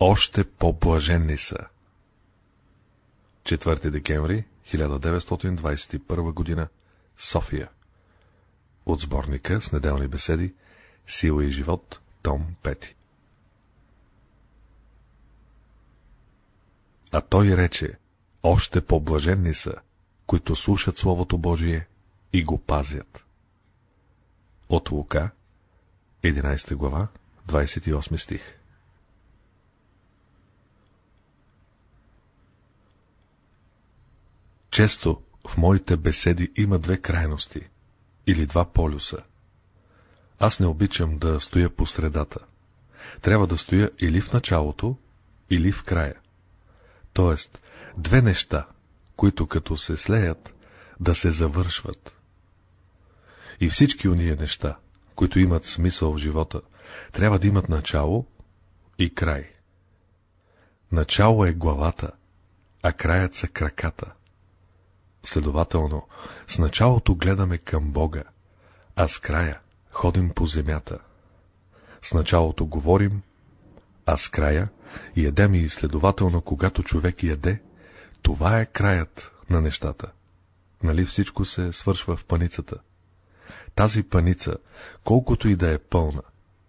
още по-блаженни са. 4 декември 1921 година София От сборника с неделни беседи Сила и живот, том 5 А той рече, още по-блаженни са, които слушат Словото Божие и го пазят. От Лука, 11 глава, 28 стих Често в моите беседи има две крайности или два полюса. Аз не обичам да стоя по средата. Трябва да стоя или в началото, или в края. Тоест, две неща, които като се слеят, да се завършват. И всички уния неща, които имат смисъл в живота, трябва да имат начало и край. Начало е главата, а краят са краката. Следователно, с началото гледаме към Бога, а с края ходим по земята. С началото говорим, а с края ядем и следователно, когато човек яде, това е краят на нещата. Нали всичко се свършва в паницата? Тази паница, колкото и да е пълна,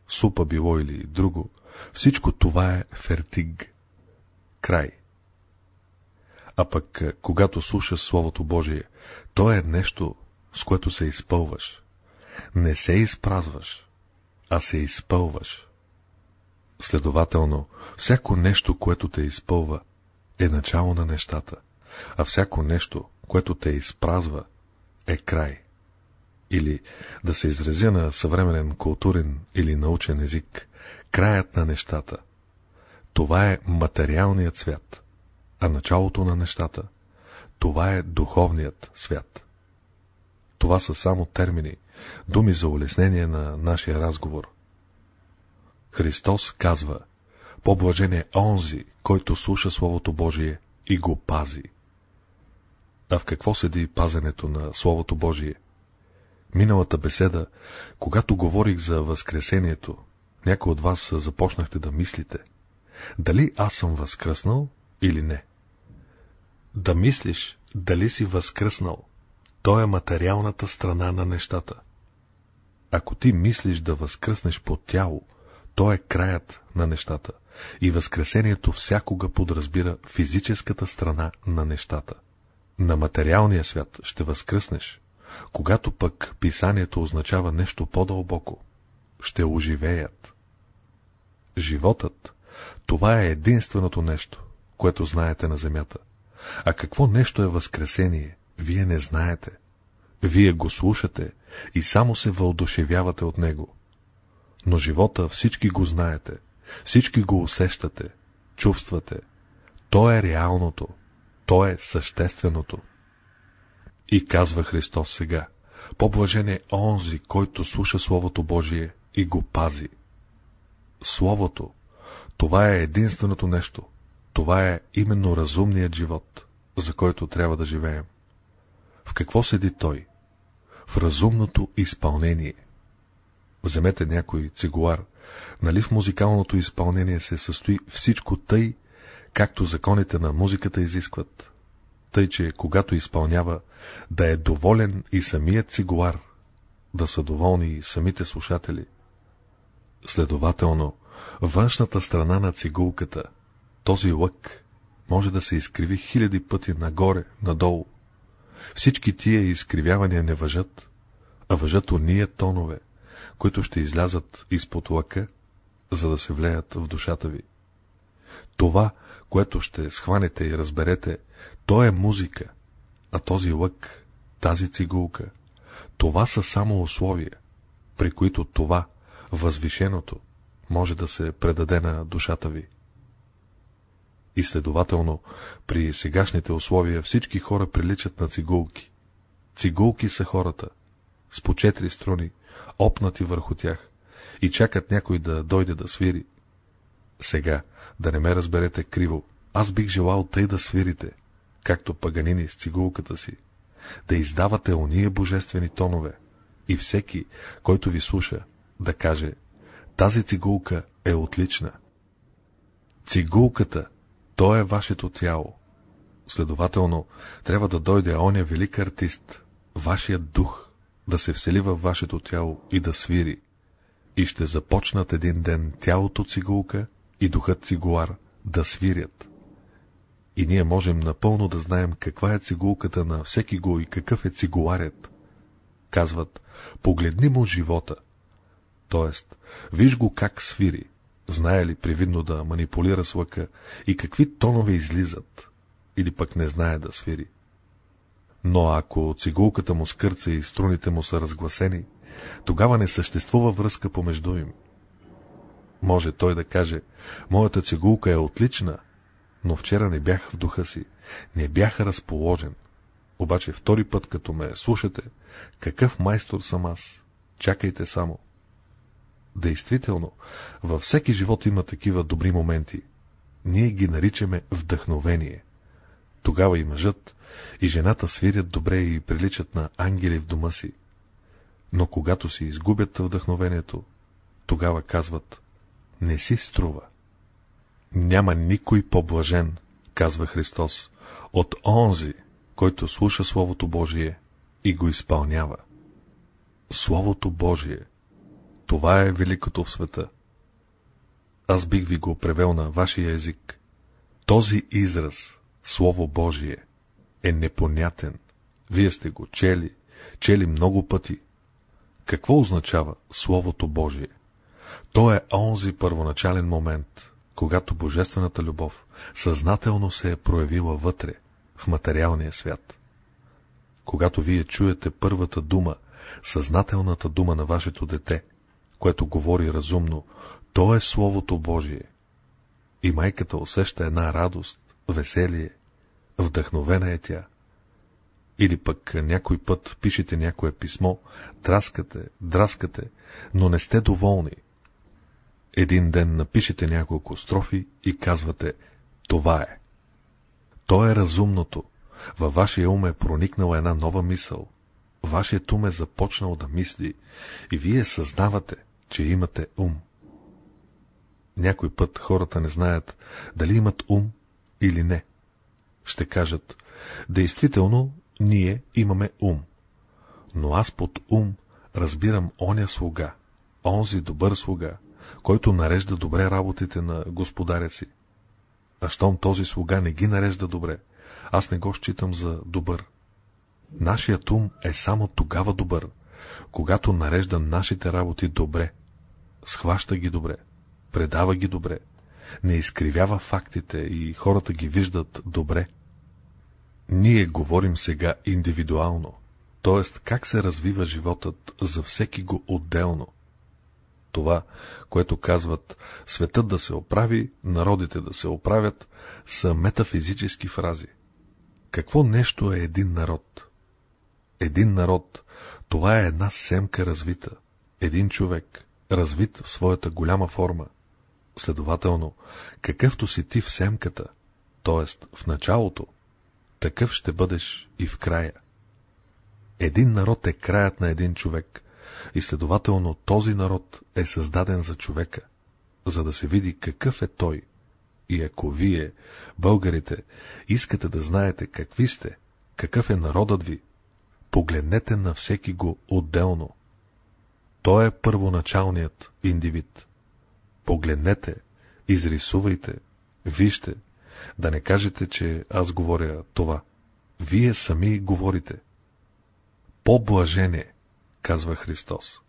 супа било или друго, всичко това е фертиг. Край. А пък, е, когато слушаш Словото Божие, то е нещо, с което се изпълваш. Не се изпразваш, а се изпълваш. Следователно, всяко нещо, което те изпълва, е начало на нещата, а всяко нещо, което те изпразва, е край. Или, да се изразя на съвременен културен или научен език, краят на нещата. Това е материалният свят а началото на нещата. Това е духовният свят. Това са само термини, думи за улеснение на нашия разговор. Христос казва, по-блажен е онзи, който слуша Словото Божие и го пази. А в какво седи пазенето на Словото Божие? Миналата беседа, когато говорих за Възкресението, някой от вас започнахте да мислите, дали аз съм възкръснал или не да мислиш дали си възкръснал. То е материалната страна на нещата. Ако ти мислиш да възкръснеш по тяло, то е краят на нещата. И възкресението всякога подразбира физическата страна на нещата. На материалния свят ще възкръснеш, когато пък писанието означава нещо по-дълбоко. Ще оживеят. Животът, това е единственото нещо, което знаете на земята – а какво нещо е възкресение, вие не знаете. Вие го слушате и само се въодушевявате от него. Но живота всички го знаете, всички го усещате, чувствате. То е реалното, то е същественото. И казва Христос сега, по-блажен е онзи, който слуша Словото Божие и го пази. Словото, това е единственото нещо, това е именно разумният живот, за който трябва да живеем. В какво седи той? В разумното изпълнение. Вземете някой цигуар. Нали в музикалното изпълнение се състои всичко тъй, както законите на музиката изискват. Тъй, че когато изпълнява, да е доволен и самият цигуар, да са доволни и самите слушатели. Следователно, външната страна на цигулката – този лък може да се изкриви хиляди пъти нагоре, надолу. Всички тия изкривявания не въжат, а въжат уния тонове, които ще излязат изпод лъка, за да се влеят в душата ви. Това, което ще схванете и разберете, то е музика, а този лък, тази цигулка, това са само условия, при които това, възвишеното, може да се предаде на душата ви. И следователно, при сегашните условия всички хора приличат на цигулки. Цигулки са хората, с по четири струни, опнати върху тях, и чакат някой да дойде да свири. Сега, да не ме разберете криво, аз бих желал тъй да свирите, както паганини с цигулката си, да издавате ония божествени тонове, и всеки, който ви слуша, да каже, тази цигулка е отлична. Цигулката, то е вашето тяло. Следователно, трябва да дойде оня велик артист, вашият дух, да се всели във вашето тяло и да свири. И ще започнат един ден тялото цигулка и духът цигуар да свирят. И ние можем напълно да знаем каква е цигулката на всеки го и какъв е цигуларят. Казват, погледни му живота. Тоест, виж го как свири, знае ли привидно да манипулира с лъка и какви тонове излизат, или пък не знае да свири. Но ако цигулката му скърца и струните му са разгласени, тогава не съществува връзка помежду им. Може той да каже, моята цигулка е отлична, но вчера не бях в духа си, не бях разположен. Обаче втори път, като ме слушате, какъв майстор съм аз? Чакайте само. Действително, във всеки живот има такива добри моменти. Ние ги наричаме вдъхновение. Тогава и мъжът, и жената свирят добре и приличат на ангели в дома си. Но когато си изгубят вдъхновението, тогава казват, не си струва. Няма никой по-блажен, казва Христос, от онзи, който слуша Словото Божие и го изпълнява. Словото Божие. Това е великото в света. Аз бих ви го превел на вашия език. Този израз, Слово Божие, е непонятен. Вие сте го чели, чели много пъти. Какво означава Словото Божие? То е онзи първоначален момент, когато Божествената любов съзнателно се е проявила вътре, в материалния свят. Когато вие чуете първата дума, съзнателната дума на вашето дете, което говори разумно, то е Словото Божие. И майката усеща една радост, веселие, вдъхновена е тя. Или пък някой път пишете някое писмо, драскате, драскате, но не сте доволни. Един ден напишете няколко строфи и казвате «Това е». То е разумното. Във вашия ум е проникнала една нова мисъл. Вашият ум е започнал да мисли и вие съзнавате, че имате ум. Някой път хората не знаят дали имат ум или не. Ще кажат, действително, ние имаме ум. Но аз под ум разбирам оня слуга, онзи добър слуга, който нарежда добре работите на господаря си. А щом този слуга не ги нарежда добре, аз не го считам за добър. Нашият ум е само тогава добър, когато нарежда нашите работи добре, схваща ги добре, предава ги добре, не изкривява фактите и хората ги виждат добре. Ние говорим сега индивидуално, т.е. как се развива животът за всеки го отделно. Това, което казват светът да се оправи, народите да се оправят, са метафизически фрази. Какво нещо е един народ? Един народ, това е една семка развита, един човек, развит в своята голяма форма. Следователно, какъвто си ти в семката, т.е. в началото, такъв ще бъдеш и в края. Един народ е краят на един човек, и следователно този народ е създаден за човека, за да се види какъв е той. И ако вие, българите, искате да знаете какви сте, какъв е народът ви, погледнете на всеки го отделно. Той е първоначалният индивид. Погледнете, изрисувайте, вижте, да не кажете, че аз говоря това. Вие сами говорите. По-блажение, казва Христос.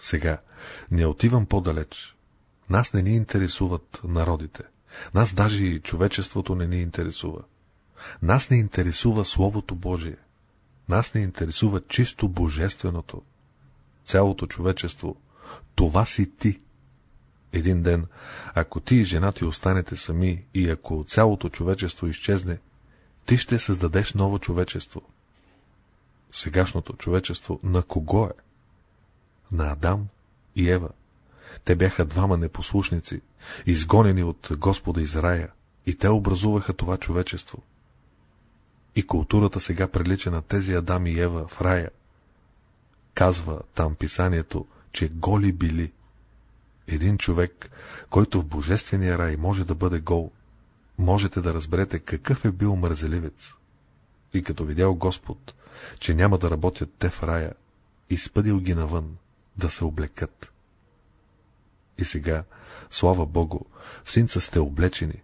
Сега, не отивам по-далеч. Нас не ни интересуват народите. Нас даже и човечеството не ни интересува. Нас не интересува Словото Божие. Нас не интересува чисто Божественото. Цялото човечество. Това си ти. Един ден, ако ти и жена ти останете сами и ако цялото човечество изчезне, ти ще създадеш ново човечество. Сегашното човечество на кого е? На Адам и Ева. Те бяха двама непослушници, изгонени от Господа из рая, и те образуваха това човечество. И културата сега прилича на тези Адам и Ева в рая. Казва там писанието, че голи били. един човек, който в божествения рай може да бъде гол, можете да разберете какъв е бил мързеливец. И като видял Господ, че няма да работят те в рая, изпъдил ги навън, да се облекат. И сега, слава Богу, в синца сте облечени,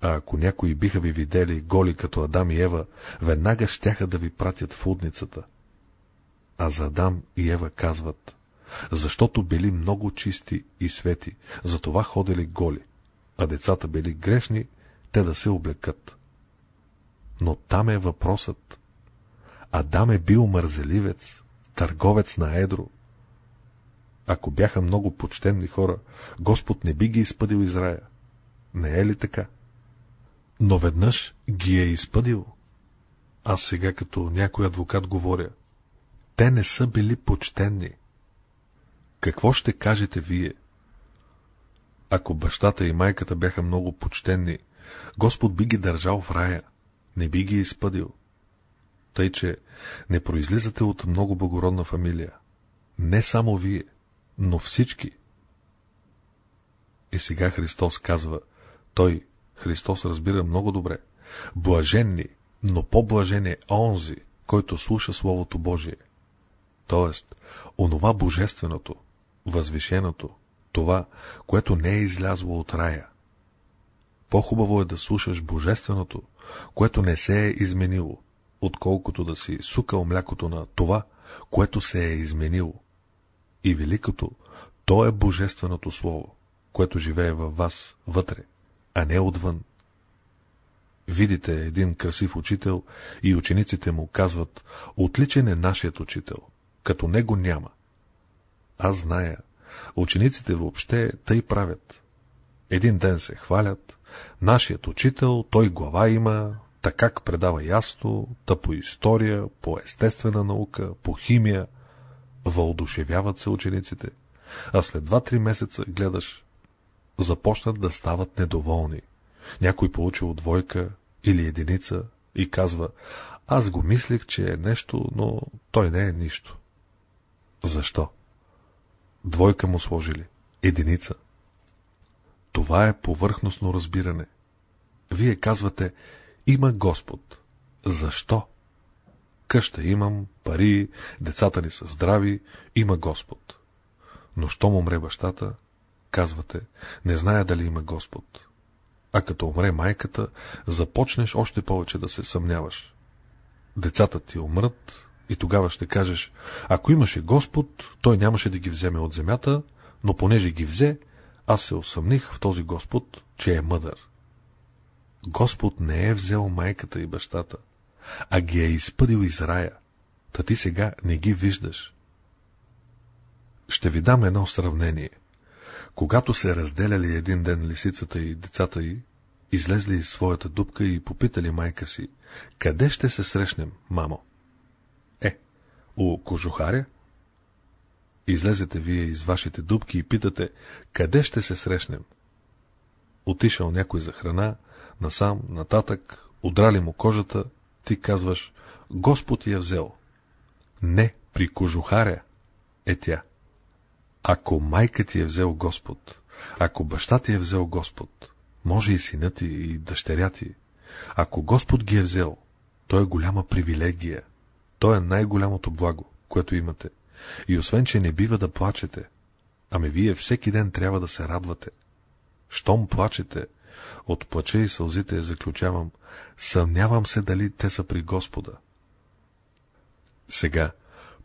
а ако някои биха ви видели голи като Адам и Ева, веднага щяха да ви пратят в удницата. А за Адам и Ева казват, защото били много чисти и свети, затова ходили голи, а децата били грешни, те да се облекат. Но там е въпросът. Адам е бил мързеливец, търговец на едро. Ако бяха много почтенни хора, Господ не би ги изпъдил из рая. Не е ли така? Но веднъж ги е изпъдил. Аз сега като някой адвокат говоря. Те не са били почтенни. Какво ще кажете вие? Ако бащата и майката бяха много почтенни, Господ би ги държал в рая, не би ги изпъдил. Тъй, че не произлизате от много благородна фамилия. Не само вие, но всички. И сега Христос казва, Той, Христос разбира много добре, блаженни, но по-блажен е онзи, който слуша Словото Божие. Тоест, онова божественото, възвишеното, това, което не е излязло от рая. По-хубаво е да слушаш божественото, което не се е изменило, отколкото да си сукал млякото на това, което се е изменило. И великото, то е божественото слово, което живее във вас вътре, а не отвън. Видите един красив учител и учениците му казват, отличен е нашият учител, като него няма. Аз зная, учениците въобще тъй правят. Един ден се хвалят, нашият учител, той глава има, така предава ясно, та по история, по естествена наука, по химия. Въодушевяват се учениците, а след два-три месеца гледаш, започнат да стават недоволни. Някой получил двойка или единица и казва, аз го мислех, че е нещо, но той не е нищо. Защо? Двойка му сложили. Единица. Това е повърхностно разбиране. Вие казвате, има Господ. Защо? Къща имам, пари, децата ни са здрави, има Господ. Но що му умре бащата, казвате, не зная дали има Господ. А като умре майката, започнеш още повече да се съмняваш. Децата ти умрат и тогава ще кажеш, ако имаше Господ, той нямаше да ги вземе от земята, но понеже ги взе, аз се усъмних в този Господ, че е мъдър. Господ не е взел майката и бащата, а ги е изпъдил из рая, та ти сега не ги виждаш. Ще ви дам едно сравнение. Когато се разделяли един ден лисицата и децата й, излезли из своята дупка и попитали майка си, къде ще се срещнем, мамо? У кожухаря? Излезете вие из вашите дубки и питате, къде ще се срещнем? Отишъл някой за храна, насам, нататък, удрали му кожата, ти казваш, Господ я взел. Не, при кожухаря е тя. Ако майка ти е взел Господ, ако баща ти е взел Господ, може и синът ти и дъщеря ти. Ако Господ ги е взел, то е голяма привилегия. То е най-голямото благо, което имате. И освен, че не бива да плачете, ами вие всеки ден трябва да се радвате. Щом плачете, от плача и сълзите заключавам, съмнявам се дали те са при Господа. Сега,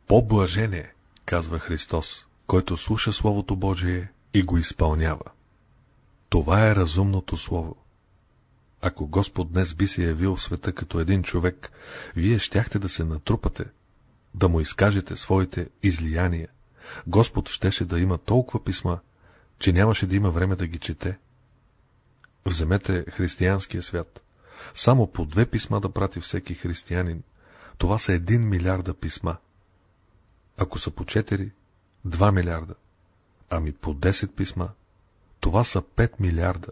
по-блажен казва Христос, който слуша Словото Божие и го изпълнява. Това е разумното Слово. Ако Господ днес би се явил в света като един човек, вие щяхте да се натрупате, да му изкажете своите излияния. Господ щеше да има толкова писма, че нямаше да има време да ги чете. Вземете християнския свят. Само по две писма да прати всеки християнин. Това са един милиарда писма. Ако са по четири, два милиарда. Ами по 10 писма, това са 5 милиарда.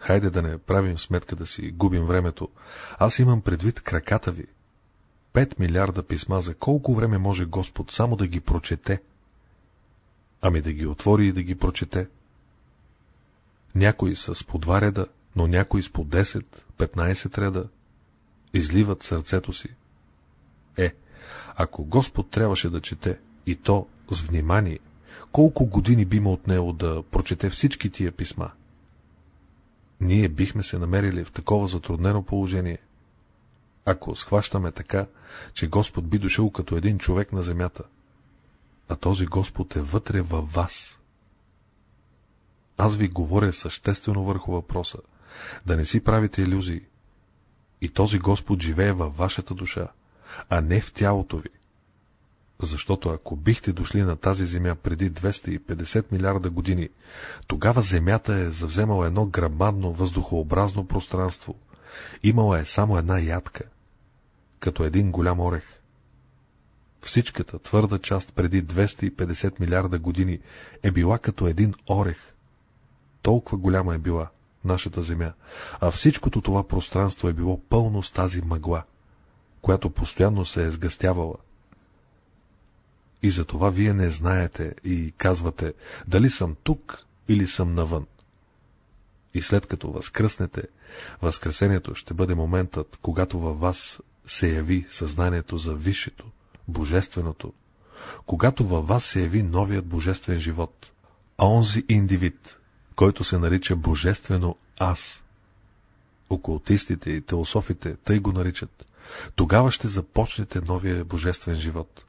Хайде да не правим сметка да си губим времето. Аз имам предвид краката ви. 5 милиарда писма за колко време може Господ само да ги прочете? Ами да ги отвори и да ги прочете. Някои са с по два реда, но някои с по 10-15 реда. Изливат сърцето си. Е, ако Господ трябваше да чете, и то с внимание, колко години би му отнело да прочете всички тия писма? Ние бихме се намерили в такова затруднено положение. Ако схващаме така, че Господ би дошъл като един човек на земята, а този Господ е вътре във вас. Аз ви говоря съществено върху въпроса, да не си правите иллюзии. И този Господ живее във вашата душа, а не в тялото ви. Защото ако бихте дошли на тази земя преди 250 милиарда години, тогава земята е завземала едно грамадно въздухообразно пространство. Имала е само една ядка, като един голям орех. Всичката твърда част преди 250 милиарда години е била като един орех. Толкова голяма е била нашата земя, а всичкото това пространство е било пълно с тази мъгла, която постоянно се е сгъстявала. И затова вие не знаете и казвате, дали съм тук или съм навън. И след като възкръснете, възкресението ще бъде моментът, когато във вас се яви съзнанието за висшето, божественото, когато във вас се яви новият божествен живот, а онзи индивид, който се нарича божествено аз. Окултистите и теософите тъй го наричат. Тогава ще започнете новия божествен живот.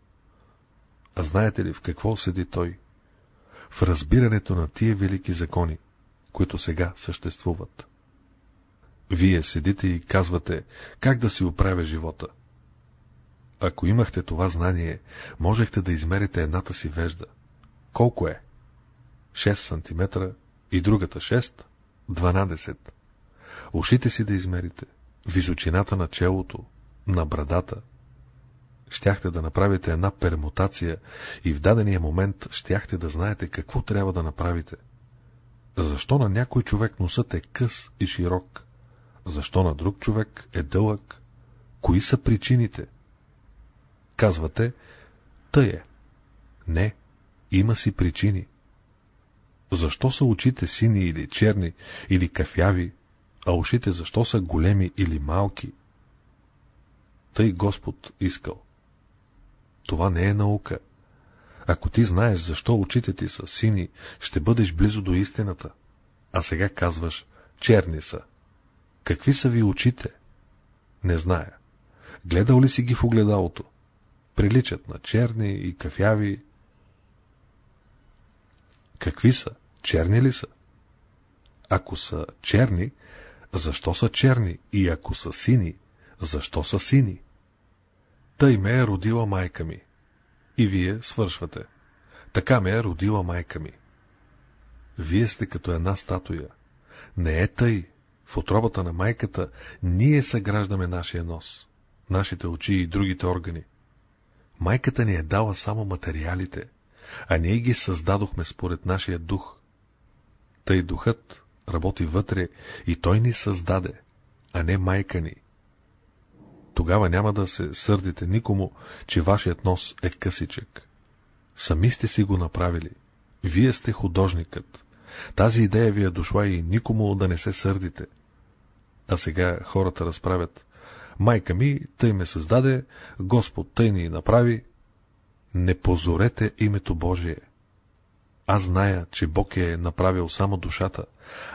А знаете ли в какво седи той? В разбирането на тия велики закони, които сега съществуват. Вие седите и казвате, как да си оправя живота. Ако имахте това знание, можехте да измерите едната си вежда. Колко е? 6 см и другата 6, 12. Ушите си да измерите, височината на челото, на брадата. Щяхте да направите една пермутация и в дадения момент щяхте да знаете какво трябва да направите. Защо на някой човек носът е къс и широк? Защо на друг човек е дълъг? Кои са причините? Казвате, тъй е. Не, има си причини. Защо са очите сини или черни, или кафяви, а ушите защо са големи или малки? Тъй Господ искал. Това не е наука. Ако ти знаеш защо очите ти са сини, ще бъдеш близо до истината. А сега казваш, черни са. Какви са ви очите? Не зная. Гледал ли си ги в огледалото? Приличат на черни и кафяви. Какви са? Черни ли са? Ако са черни, защо са черни? И ако са сини, защо са сини? Тъй ме е родила майка ми. И вие свършвате. Така ме е родила майка ми. Вие сте като една статуя. Не е тъй. В отробата на майката ние съграждаме нашия нос, нашите очи и другите органи. Майката ни е дала само материалите, а ние ги създадохме според нашия дух. Тъй духът работи вътре и той ни създаде, а не майка ни. Тогава няма да се сърдите никому, че вашият нос е късичък. Сами сте си го направили. Вие сте художникът. Тази идея ви е дошла и никому да не се сърдите. А сега хората разправят. Майка ми тъй ме създаде, Господ тъй ни направи. Не позорете името Божие. Аз зная, че Бог е направил само душата,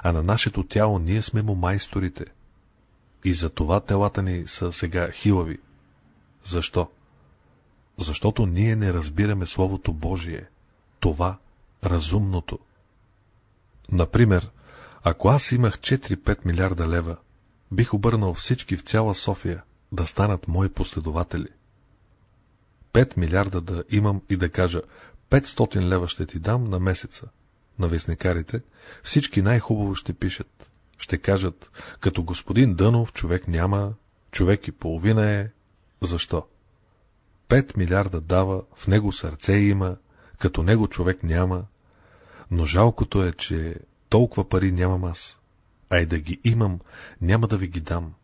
а на нашето тяло ние сме му майсторите. И за това телата ни са сега хилави. Защо? Защото ние не разбираме Словото Божие. Това разумното. Например, ако аз имах 4-5 милиарда лева, бих обърнал всички в цяла София да станат мои последователи. 5 милиарда да имам и да кажа 500 лева ще ти дам на месеца. На вестникарите всички най-хубаво ще пишат. Ще кажат, като господин Дънов човек няма, човек и половина е. Защо? 5 милиарда дава, в него сърце има, като него човек няма. Но жалкото е, че толкова пари нямам аз. А и да ги имам, няма да ви ги дам.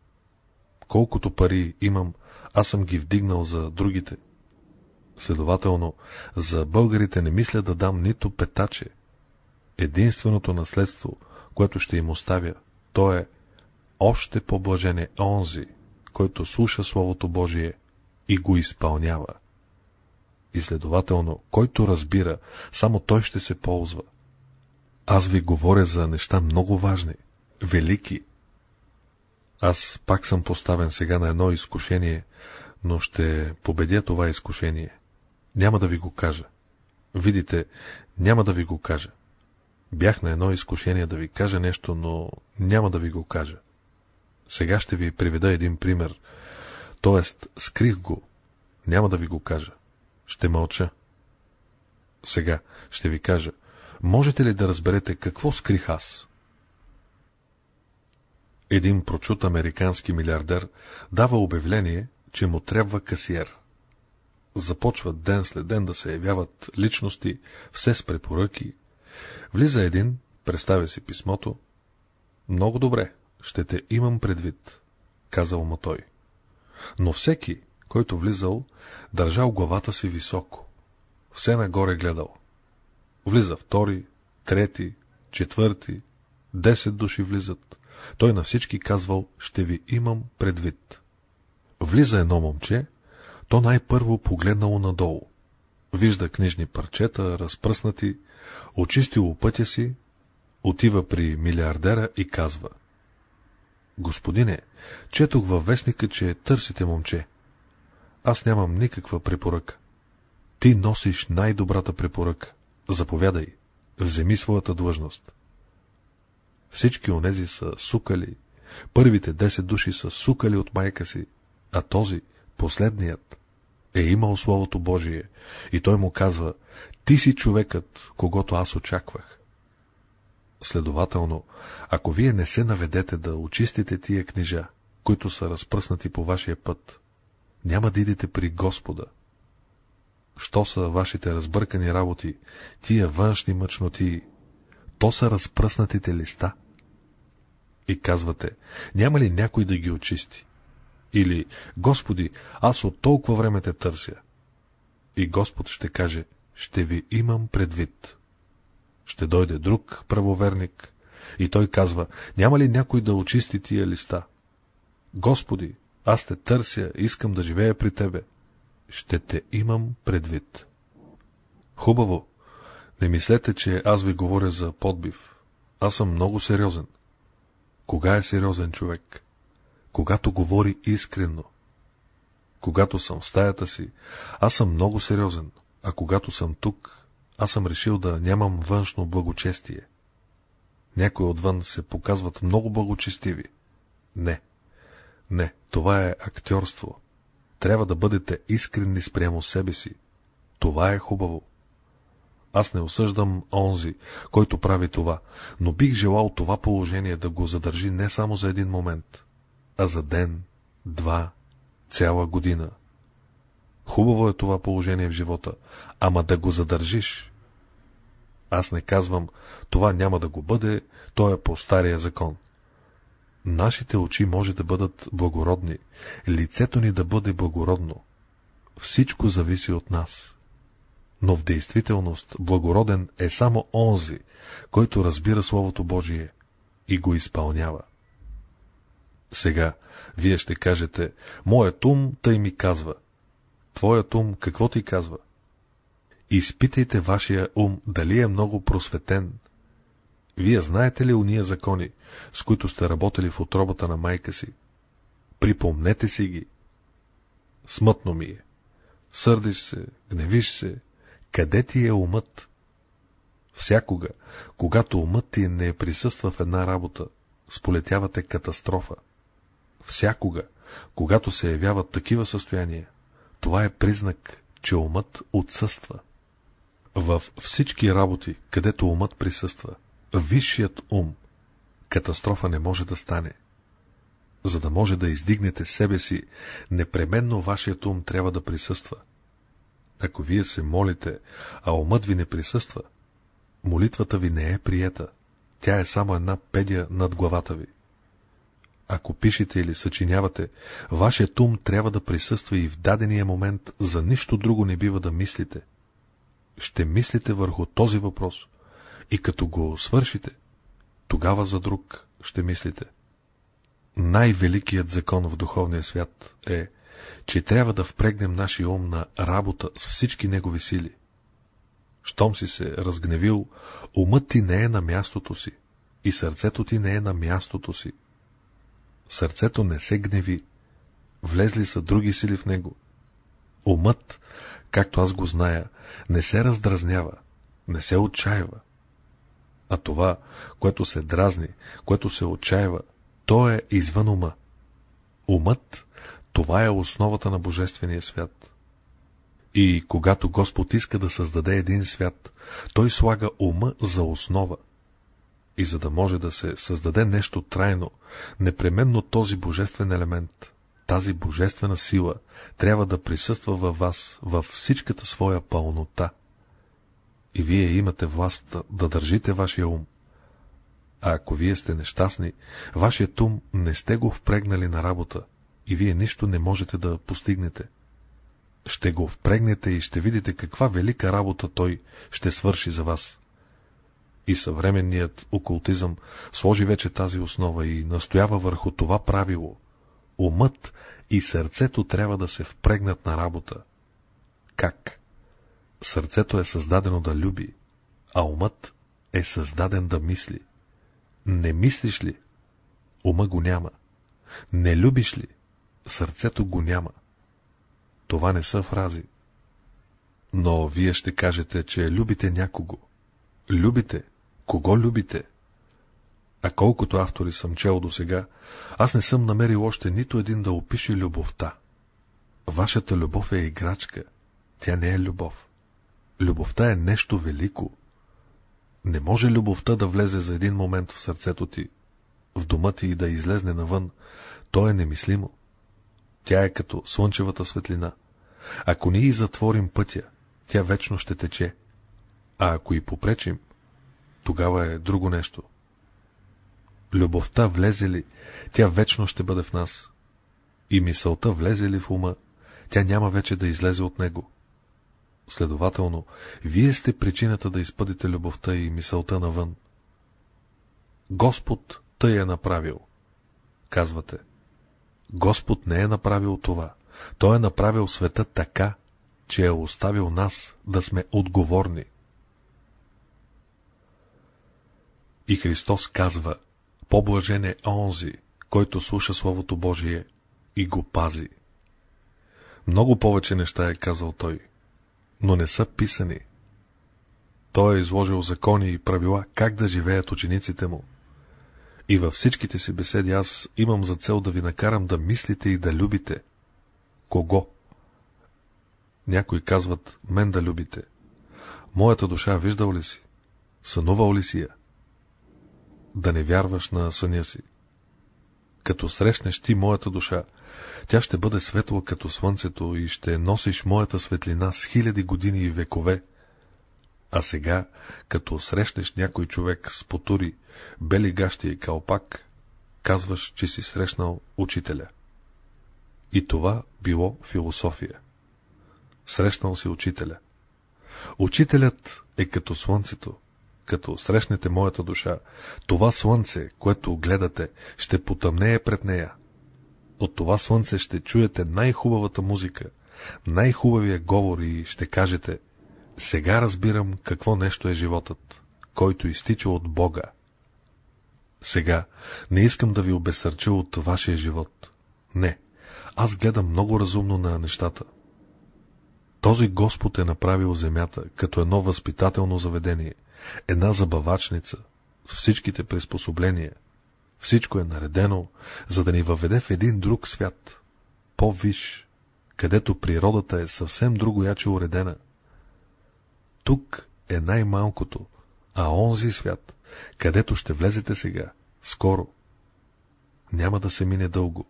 Колкото пари имам, аз съм ги вдигнал за другите. Следователно, за българите не мисля да дам нито петаче. Единственото наследство, което ще им оставя, то е още по-блажен е онзи, който слуша Словото Божие и го изпълнява. И следователно, който разбира, само той ще се ползва. Аз ви говоря за неща много важни, велики. Аз пак съм поставен сега на едно изкушение, но ще победя това изкушение. Няма да ви го кажа. Видите, няма да ви го кажа. Бях на едно изкушение да ви кажа нещо, но няма да ви го кажа. Сега ще ви приведа един пример. Тоест, скрих го. Няма да ви го кажа. Ще мълча. Сега ще ви кажа. Можете ли да разберете какво скрих аз? Един прочут американски милиардер дава обявление, че му трябва касиер. Започват ден след ден да се явяват личности, все с препоръки. Влиза един, представя си писмото. Много добре, ще те имам предвид, казал му той. Но всеки, който влизал, държал главата си високо. Все нагоре гледал. Влиза втори, трети, четвърти, десет души влизат. Той на всички казвал, ще ви имам предвид. Влиза едно момче, то най-първо погледнало надолу. Вижда книжни парчета, разпръснати, очистило пътя си, отива при милиардера и казва — Господине, четох във вестника, че търсите момче. Аз нямам никаква препоръка. Ти носиш най-добрата препоръка. Заповядай, вземи своята длъжност. Всички онези са сукали. Първите 10 души са сукали от майка си, а този, последният, е имал Словото Божие и той му казва, ти си човекът, когато аз очаквах. Следователно, ако вие не се наведете да очистите тия книжа, които са разпръснати по вашия път, няма да идете при Господа. Що са вашите разбъркани работи, тия външни мъчноти, то са разпръснатите листа. И казвате, няма ли някой да ги очисти? Или, Господи, аз от толкова време те търся. И Господ ще каже, ще ви имам предвид ще дойде друг правоверник и той казва, няма ли някой да очисти тия листа? Господи, аз те търся, искам да живея при тебе. Ще те имам предвид. Хубаво. Не мислете, че аз ви говоря за подбив. Аз съм много сериозен. Кога е сериозен човек? Когато говори искрено. Когато съм в стаята си, аз съм много сериозен, а когато съм тук, аз съм решил да нямам външно благочестие. Някои отвън се показват много благочестиви. Не. Не, това е актьорство. Трябва да бъдете искрени спрямо себе си. Това е хубаво. Аз не осъждам онзи, който прави това, но бих желал това положение да го задържи не само за един момент, а за ден, два, цяла година. Хубаво е това положение в живота, ама да го задържиш, аз не казвам, това няма да го бъде, то е по стария закон. Нашите очи може да бъдат благородни, лицето ни да бъде благородно. Всичко зависи от нас. Но в действителност благороден е само онзи, който разбира Словото Божие и го изпълнява. Сега, вие ще кажете, моят ум тъй ми казва. Твоят ум какво ти казва? Изпитайте вашия ум, дали е много просветен. Вие знаете ли уния закони, с които сте работили в отробата на майка си? Припомнете си ги. Смътно ми е. Сърдиш се, гневиш се. Къде ти е умът? Всякога, когато умът ти не присъства в една работа, сполетявате катастрофа. Всякога, когато се явяват такива състояния, това е признак, че умът отсъства. Във всички работи, където умът присъства, висшият ум, катастрофа не може да стане. За да може да издигнете себе си, непременно вашият ум трябва да присъства. Ако вие се молите, а умът ви не присъства, молитвата ви не е приета. Тя е само една педя над главата ви. Ако пишете или съчинявате, вашият ум трябва да присъства и в дадения момент за нищо друго не бива да мислите. Ще мислите върху този въпрос и като го свършите, тогава за друг ще мислите. Най-великият закон в духовния свят е, че трябва да впрегнем нашия ум на работа с всички негови сили. Щом си се разгневил, умът ти не е на мястото си и сърцето ти не е на мястото си. Сърцето не се гневи, влезли са други сили в него. Умът, както аз го зная, не се раздразнява, не се отчаива. А това, което се дразни, което се отчаива, то е извън ума. Умът, това е основата на Божествения свят. И когато Господ иска да създаде един свят, той слага ума за основа. И за да може да се създаде нещо трайно, непременно този божествен елемент, тази божествена сила, трябва да присъства във вас във всичката своя пълнота. И вие имате власт да държите вашия ум. А ако вие сте нещастни, вашият ум не сте го впрегнали на работа и вие нищо не можете да постигнете. Ще го впрегнете и ще видите каква велика работа той ще свърши за вас. И съвременният окултизъм сложи вече тази основа и настоява върху това правило. Умът и сърцето трябва да се впрегнат на работа. Как? Сърцето е създадено да люби, а умът е създаден да мисли. Не мислиш ли? Ума го няма. Не любиш ли? Сърцето го няма. Това не са фрази. Но вие ще кажете, че любите някого. Любите. Кого любите? А колкото автори съм чел до сега, аз не съм намерил още нито един да опише любовта. Вашата любов е играчка. Тя не е любов. Любовта е нещо велико. Не може любовта да влезе за един момент в сърцето ти, в дома ти и да излезне навън. То е немислимо. Тя е като слънчевата светлина. Ако ние затворим пътя, тя вечно ще тече. А ако и попречим, тогава е друго нещо. Любовта влезе ли, тя вечно ще бъде в нас. И мисълта влезе ли в ума, тя няма вече да излезе от него. Следователно, вие сте причината да изпъдите любовта и мисълта навън. Господ тъй е направил. Казвате. Господ не е направил това. Той е направил света така, че е оставил нас да сме отговорни. И Христос казва, по-блажен е онзи, който слуша Словото Божие и го пази. Много повече неща е казал той, но не са писани. Той е изложил закони и правила как да живеят учениците му. И във всичките си беседи аз имам за цел да ви накарам да мислите и да любите. Кого? Някои казват, мен да любите. Моята душа виждал ли си? Сънувал ли си я? Да не вярваш на съня си. Като срещнеш ти моята душа, тя ще бъде светла като слънцето и ще носиш моята светлина с хиляди години и векове. А сега, като срещнеш някой човек с потури, бели гащи и калпак, казваш, че си срещнал учителя. И това било философия. Срещнал си учителя. Учителят е като слънцето. Като срещнете моята душа, това слънце, което гледате, ще потъмнее пред нея. От това слънце ще чуете най-хубавата музика, най-хубавия говор и ще кажете, сега разбирам какво нещо е животът, който изтича от Бога. Сега не искам да ви обесърча от вашия живот. Не, аз гледам много разумно на нещата. Този Господ е направил земята като едно възпитателно заведение, една забавачница, с всичките приспособления. Всичко е наредено, за да ни въведе в един друг свят, по-виш, където природата е съвсем друго яче уредена. Тук е най-малкото, а онзи свят, където ще влезете сега, скоро. Няма да се мине дълго.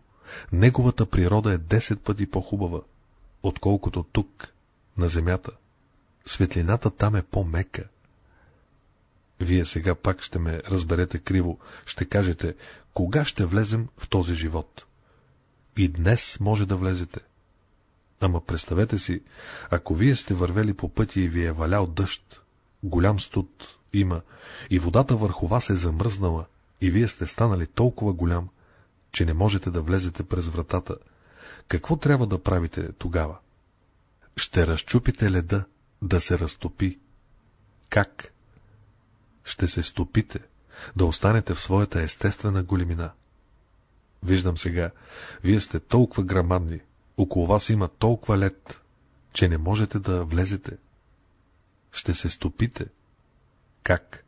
Неговата природа е 10 пъти по-хубава, отколкото тук, на земята. Светлината там е по-мека. Вие сега пак ще ме разберете криво, ще кажете, кога ще влезем в този живот. И днес може да влезете. Ама представете си, ако вие сте вървели по пътя и ви е валял дъжд, голям студ има, и водата върху вас е замръзнала, и вие сте станали толкова голям, че не можете да влезете през вратата, какво трябва да правите тогава? Ще разчупите леда, да се разтопи. Как? Ще се стопите, да останете в своята естествена големина. Виждам сега, вие сте толкова грамадни, около вас има толкова лед, че не можете да влезете. Ще се стопите. Как?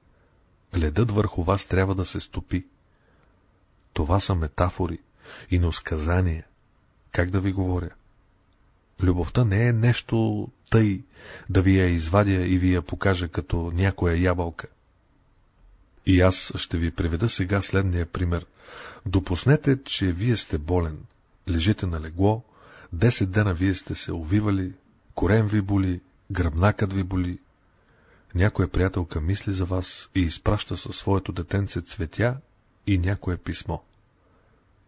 Ледът върху вас трябва да се стопи. Това са метафори и. Как да ви говоря? Любовта не е нещо тъй, да ви я извадя и ви я покажа като някоя ябълка. И аз ще ви приведа сега следния пример. Допуснете, че вие сте болен, лежите на легло, 10 дена вие сте се увивали, корен ви боли, гръбнакът ви боли. Някоя приятелка мисли за вас и изпраща със своето детенце цветя и някое писмо.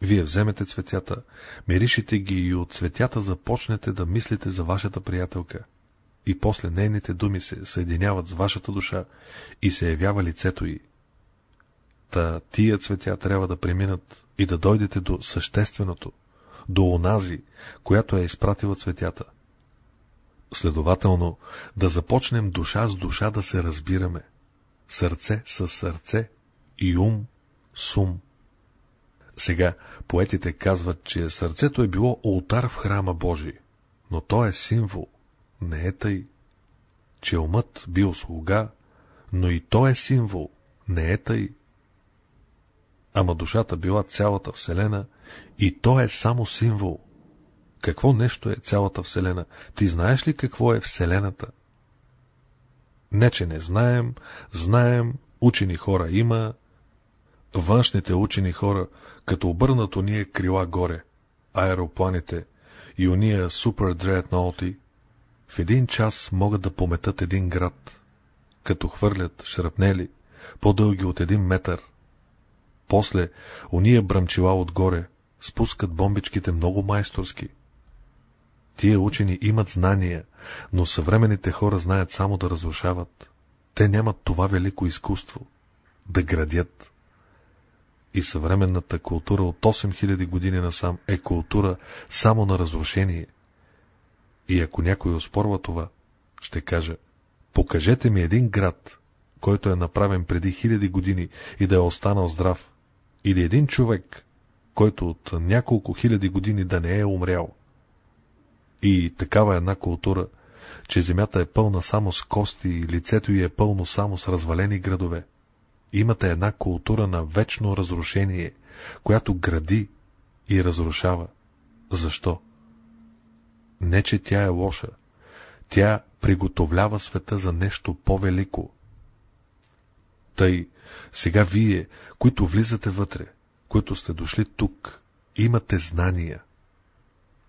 Вие вземете цветята, миришите ги и от цветята започнете да мислите за вашата приятелка. И после нейните думи се съединяват с вашата душа и се явява лицето й. Та тия цветя трябва да преминат и да дойдете до същественото, до онази, която е изпратила цветята. Следователно, да започнем душа с душа да се разбираме, сърце с сърце и ум с ум. Сега поетите казват, че сърцето е било олтар в храма Божий, но то е символ, не е тъй. Че умът бил слуга, но и то е символ, не е тъй. Ама душата била цялата Вселена и то е само символ. Какво нещо е цялата Вселена? Ти знаеш ли какво е Вселената? Не, че не знаем, знаем, учени хора има, външните учени хора, като обърнат уния крила горе, аеропланите и уния супер дредноути, в един час могат да пометат един град, като хвърлят шрапнели, по-дълги от един метър. После, уния бръмчила отгоре, спускат бомбичките много майсторски. Тия учени имат знания, но съвременните хора знаят само да разрушават. Те нямат това велико изкуство — да градят и съвременната култура от 8000 години насам е култура само на разрушение. И ако някой оспорва това, ще кажа, покажете ми един град, който е направен преди хиляди години и да е останал здрав, или един човек, който от няколко хиляди години да не е умрял. И такава една култура, че земята е пълна само с кости и лицето й е пълно само с развалени градове. Имате една култура на вечно разрушение, която гради и разрушава. Защо? Не, че тя е лоша. Тя приготовлява света за нещо по-велико. Тъй, сега вие, които влизате вътре, които сте дошли тук, имате знания.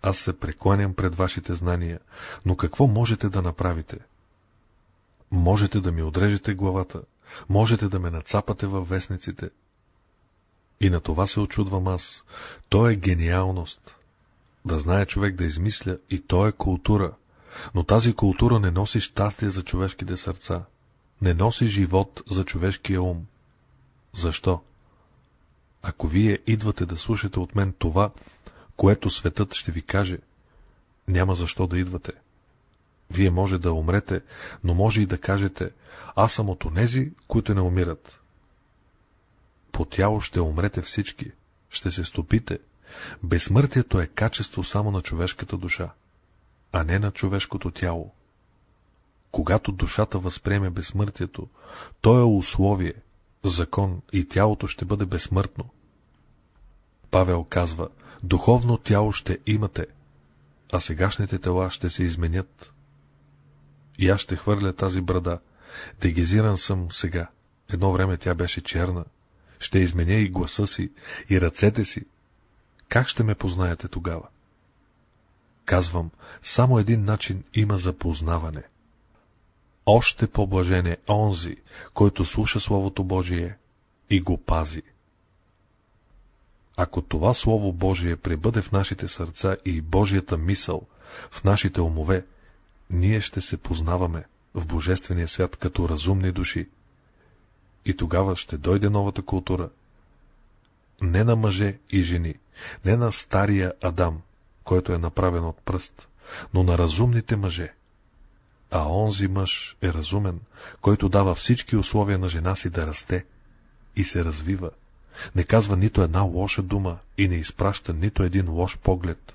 Аз се прекланям пред вашите знания, но какво можете да направите? Можете да ми отрежете главата, Можете да ме нацапате във вестниците. И на това се очудвам аз. То е гениалност. Да знае човек да измисля и то е култура. Но тази култура не носи щастие за човешките сърца. Не носи живот за човешкия ум. Защо? Ако вие идвате да слушате от мен това, което светът ще ви каже, няма защо да идвате. Вие може да умрете, но може и да кажете, аз съм от онези, които не умират. По тяло ще умрете всички, ще се стопите. Безсмъртието е качество само на човешката душа, а не на човешкото тяло. Когато душата възприеме безсмъртието, то е условие, закон и тялото ще бъде безсмъртно. Павел казва, духовно тяло ще имате, а сегашните тела ще се изменят. И аз ще хвърля тази брада. Дегизиран съм сега. Едно време тя беше черна. Ще изменя и гласа си, и ръцете си. Как ще ме познаете тогава? Казвам, само един начин има за познаване. Още по-блажен е онзи, който слуша Словото Божие и го пази. Ако това Слово Божие пребъде в нашите сърца и Божията мисъл в нашите умове, ние ще се познаваме в Божествения свят като разумни души. И тогава ще дойде новата култура. Не на мъже и жени, не на стария Адам, който е направен от пръст, но на разумните мъже. А онзи мъж е разумен, който дава всички условия на жена си да расте и се развива. Не казва нито една лоша дума и не изпраща нито един лош поглед.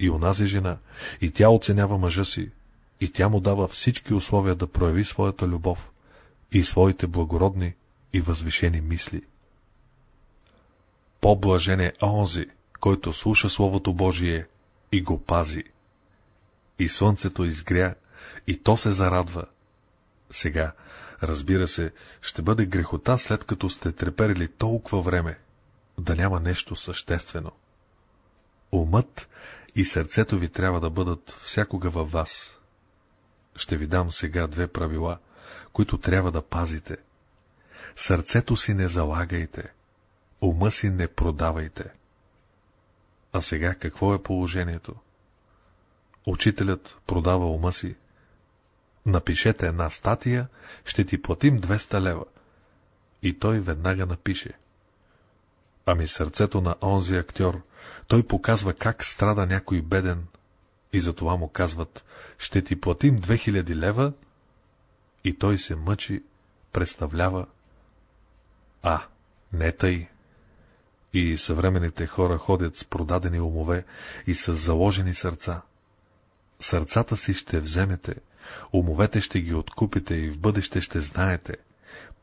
И онази жена, и тя оценява мъжа си, и тя му дава всички условия да прояви своята любов и своите благородни и възвишени мисли. По-блажен е онзи, който слуша Словото Божие и го пази. И слънцето изгря, и то се зарадва. Сега, разбира се, ще бъде грехота, след като сте треперили толкова време, да няма нещо съществено. Умът и сърцето ви трябва да бъдат всякога във вас. Ще ви дам сега две правила, които трябва да пазите. Сърцето си не залагайте, ума си не продавайте. А сега какво е положението? Учителят продава ума си. Напишете една статия, ще ти платим 200 лева. И той веднага напише. Ами сърцето на онзи актьор, той показва как страда някой беден, и затова му казват, ще ти платим 2000 лева, и той се мъчи, представлява. А, не тъй. И съвременните хора ходят с продадени умове и с заложени сърца. Сърцата си ще вземете, умовете ще ги откупите и в бъдеще ще знаете.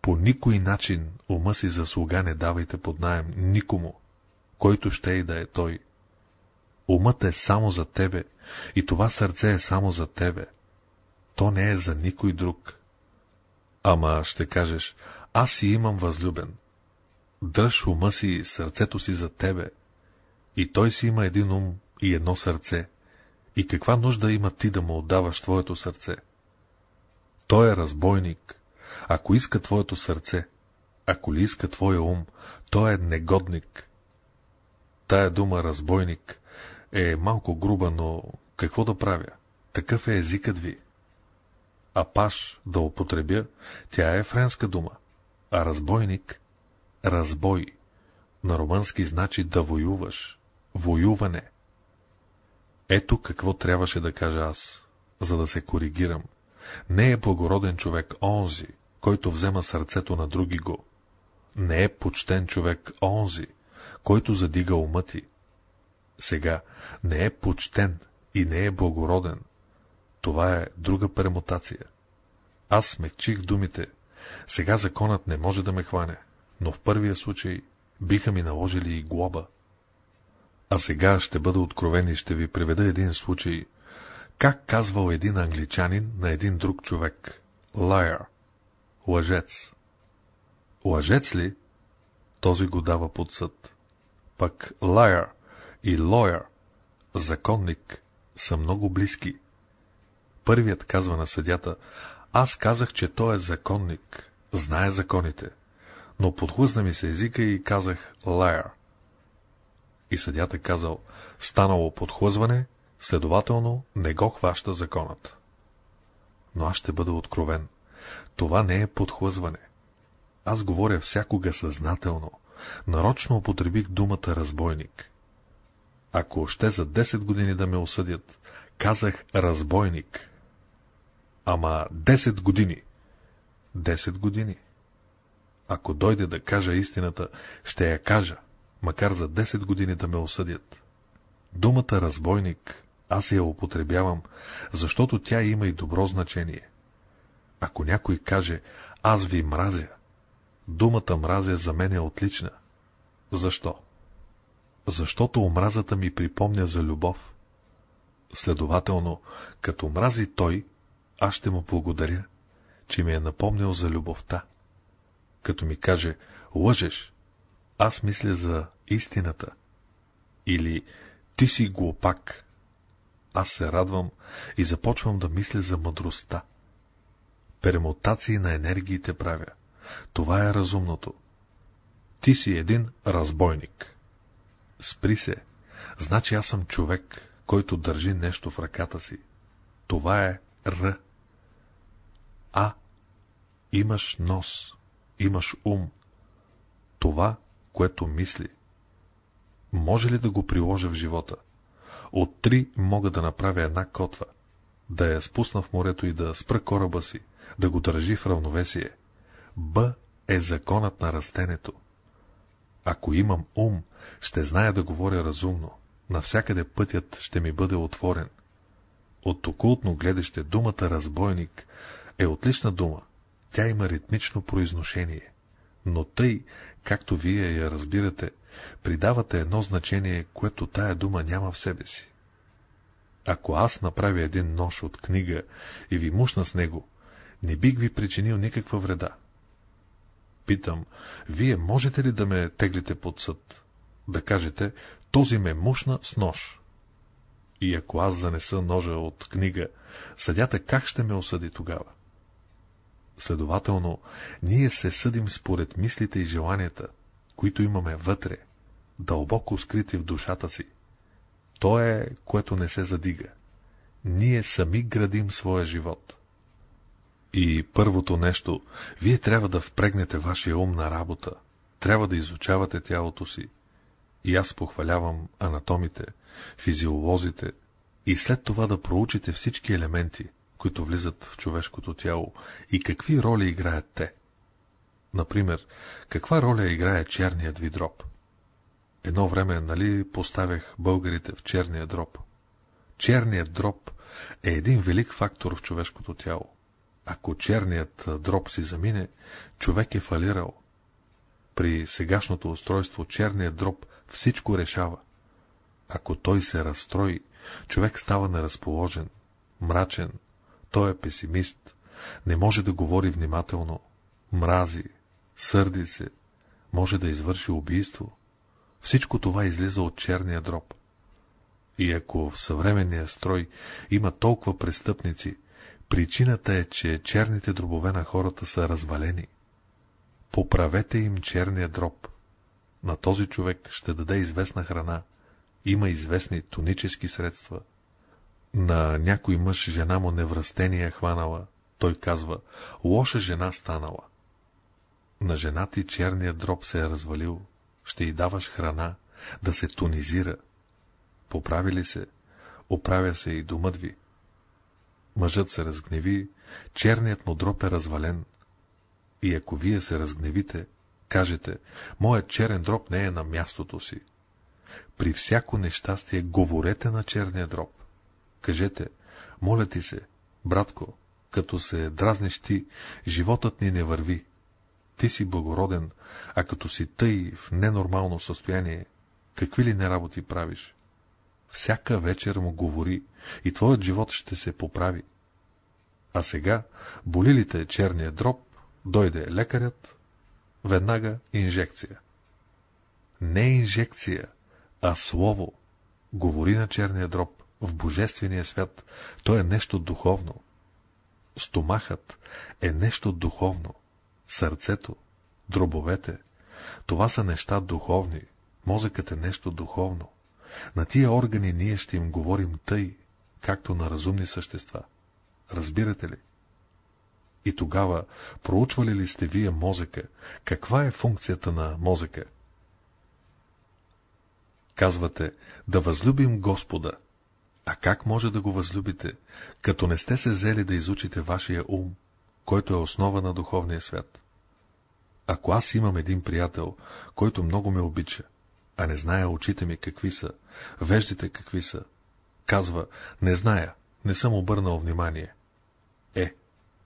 По никой начин ума си за слуга не давайте под найем никому, който ще и да е той. Умът е само за тебе и това сърце е само за тебе. То не е за никой друг. Ама ще кажеш, аз си имам възлюбен. Дръж ума си и сърцето си за тебе. И той си има един ум и едно сърце. И каква нужда има ти да му отдаваш твоето сърце? Той е разбойник. Ако иска твоето сърце, ако ли иска твоя ум, той е негодник. Тая дума разбойник е малко груба, но какво да правя? Такъв е езикът ви. А паш да употребя, тя е френска дума, а разбойник — разбой. На романски значи да воюваш, воюване. Ето какво трябваше да кажа аз, за да се коригирам. Не е благороден човек онзи, който взема сърцето на други го. Не е почтен човек онзи, който задига ума ти. Сега не е почтен и не е благороден. Това е друга пермутация. Аз смекчих думите. Сега законът не може да ме хване, но в първия случай биха ми наложили и глоба. А сега ще бъда откровен и ще ви приведа един случай, как казвал един англичанин на един друг човек. Liar. Лъжец. Лъжец ли? Този го дава под съд. Пък liar и lawyer, законник, са много близки. Първият казва на съдята, аз казах, че той е законник, знае законите, но подхлъзна ми се езика и казах liar. И съдята казал, станало подхлъзване, следователно не го хваща законът. Но аз ще бъда откровен. Това не е подхлъзване. Аз говоря всякога съзнателно. Нарочно употребих думата разбойник. Ако още за 10 години да ме осъдят, казах разбойник. Ама 10 години. 10 години. Ако дойде да кажа истината, ще я кажа, макар за 10 години да ме осъдят. Думата разбойник аз я употребявам, защото тя има и добро значение. Ако някой каже, аз ви мразя, думата мразя за мен е отлична. Защо? защото омразата ми припомня за любов. Следователно, като мрази той, аз ще му благодаря, че ми е напомнил за любовта. Като ми каже, лъжеш, аз мисля за истината. Или ти си глупак. Аз се радвам и започвам да мисля за мъдростта. перемутации на енергиите правя. Това е разумното. Ти си един разбойник. Спри се. Значи аз съм човек, който държи нещо в ръката си. Това е Р. А. Имаш нос, имаш ум. Това, което мисли. Може ли да го приложа в живота? От три мога да направя една котва, да я спусна в морето и да спра кораба си, да го държи в равновесие. Б е законът на растенето. Ако имам ум, ще зная да говоря разумно. Навсякъде пътят ще ми бъде отворен. От окултно гледаще думата разбойник е отлична дума. Тя има ритмично произношение. Но тъй, както вие я разбирате, придавате едно значение, което тая дума няма в себе си. Ако аз направя един нож от книга и ви мушна с него, не бих ви причинил никаква вреда. Питам, вие можете ли да ме теглите под съд? Да кажете, този ме мушна с нож. И ако аз занеса ножа от книга, съдята как ще ме осъди тогава? Следователно, ние се съдим според мислите и желанията, които имаме вътре, дълбоко скрити в душата си. То е, което не се задига. Ние сами градим своя живот. И първото нещо, вие трябва да впрегнете вашия ум на работа, трябва да изучавате тялото си. И аз похвалявам анатомите, физиолозите, и след това да проучите всички елементи, които влизат в човешкото тяло и какви роли играят те. Например, каква роля играе черният ви дроб? Едно време, нали, поставях българите в черния дроб. Черният дроб е един велик фактор в човешкото тяло. Ако черният дроб си замине, човек е фалирал. При сегашното устройство черният дроб всичко решава. Ако той се разстрои, човек става неразположен, мрачен, той е песимист, не може да говори внимателно, мрази, сърди се, може да извърши убийство. Всичко това излиза от черния дроб. И ако в съвременния строй има толкова престъпници, причината е, че черните дробове на хората са развалени. Поправете им черния дроб. На този човек ще даде известна храна, има известни тонически средства. На някой мъж жена му невръстение е хванала, той казва, лоша жена станала. На жена ти черният дроб се е развалил, ще й даваш храна, да се тонизира. Поправи ли се, оправя се и домът ви. Мъжът се разгневи, черният му дроб е развален. И ако вие се разгневите, кажете, моят черен дроб не е на мястото си. При всяко нещастие говорете на черния дроб. Кажете, моля ти се, братко, като се дразнеш ти, животът ни не върви. Ти си благороден, а като си тъй в ненормално състояние, какви ли не работи правиш? Всяка вечер му говори и твоят живот ще се поправи. А сега, боли ли те черния дроб, дойде лекарят, веднага инжекция. Не инжекция, а слово. Говори на черния дроб в божествения свят. То е нещо духовно. Стомахът е нещо духовно. Сърцето, дробовете, това са неща духовни. Мозъкът е нещо духовно. На тия органи ние ще им говорим тъй, както на разумни същества. Разбирате ли? И тогава, проучвали ли сте вие мозъка? Каква е функцията на мозъка? Казвате, да възлюбим Господа. А как може да го възлюбите, като не сте се взели да изучите вашия ум, който е основа на духовния свят? Ако аз имам един приятел, който много ме обича, а не зная очите ми какви са, веждите какви са, казва, не зная, не съм обърнал внимание. Е,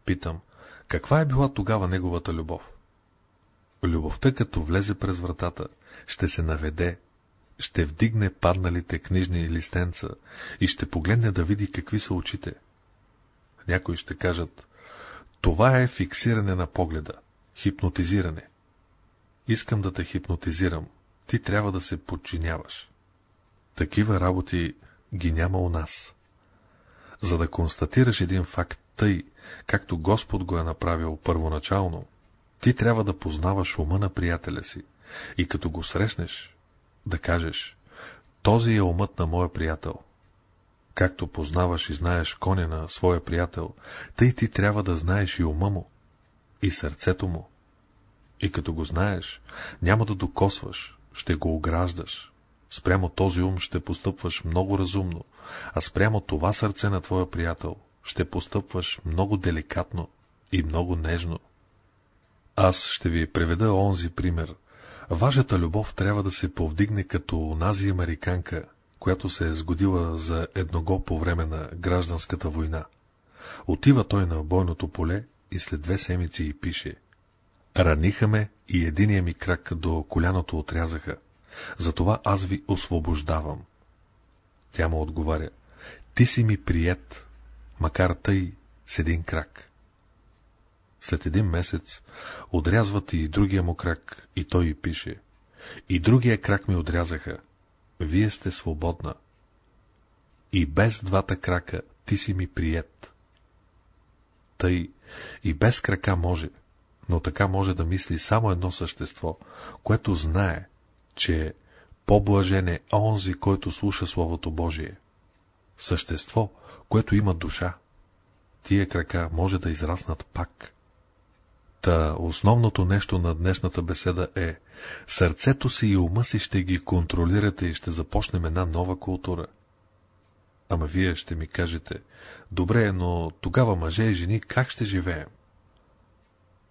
питам, каква е била тогава неговата любов? Любовта, като влезе през вратата, ще се наведе, ще вдигне падналите книжни листенца и ще погледне да види какви са очите. Някои ще кажат, това е фиксиране на погледа, хипнотизиране. Искам да те хипнотизирам, ти трябва да се подчиняваш. Такива работи ги няма у нас. За да констатираш един факт тъй, както Господ го е направил първоначално, ти трябва да познаваш ума на приятеля си и като го срещнеш, да кажеш, този е умът на моя приятел. Както познаваш и знаеш коня на своя приятел, тъй ти трябва да знаеш и ума му, и сърцето му. И като го знаеш, няма да докосваш, ще го ограждаш. Спрямо този ум ще постъпваш много разумно, а спрямо това сърце на твоя приятел ще постъпваш много деликатно и много нежно. Аз ще ви преведа онзи пример. Вашата любов трябва да се повдигне като онази американка, която се е сгодила за едного по време на гражданската война. Отива той на бойното поле и след две седмици и пише. Раниха ме и единия ми крак до коляното отрязаха. Затова аз ви освобождавам. Тя му отговаря. Ти си ми прият, макар тъй с един крак. След един месец отрязват и другия му крак, и той и пише. И другия крак ми отрязаха. Вие сте свободна. И без двата крака ти си ми прият. Тъй и без крака може, но така може да мисли само едно същество, което знае, че по-блажен е онзи, който слуша Словото Божие. Същество, което има душа. Тия крака може да израснат пак. Та основното нещо на днешната беседа е сърцето си и ума си ще ги контролирате и ще започнем една нова култура. Ама вие ще ми кажете, добре, но тогава мъже и жени как ще живеем?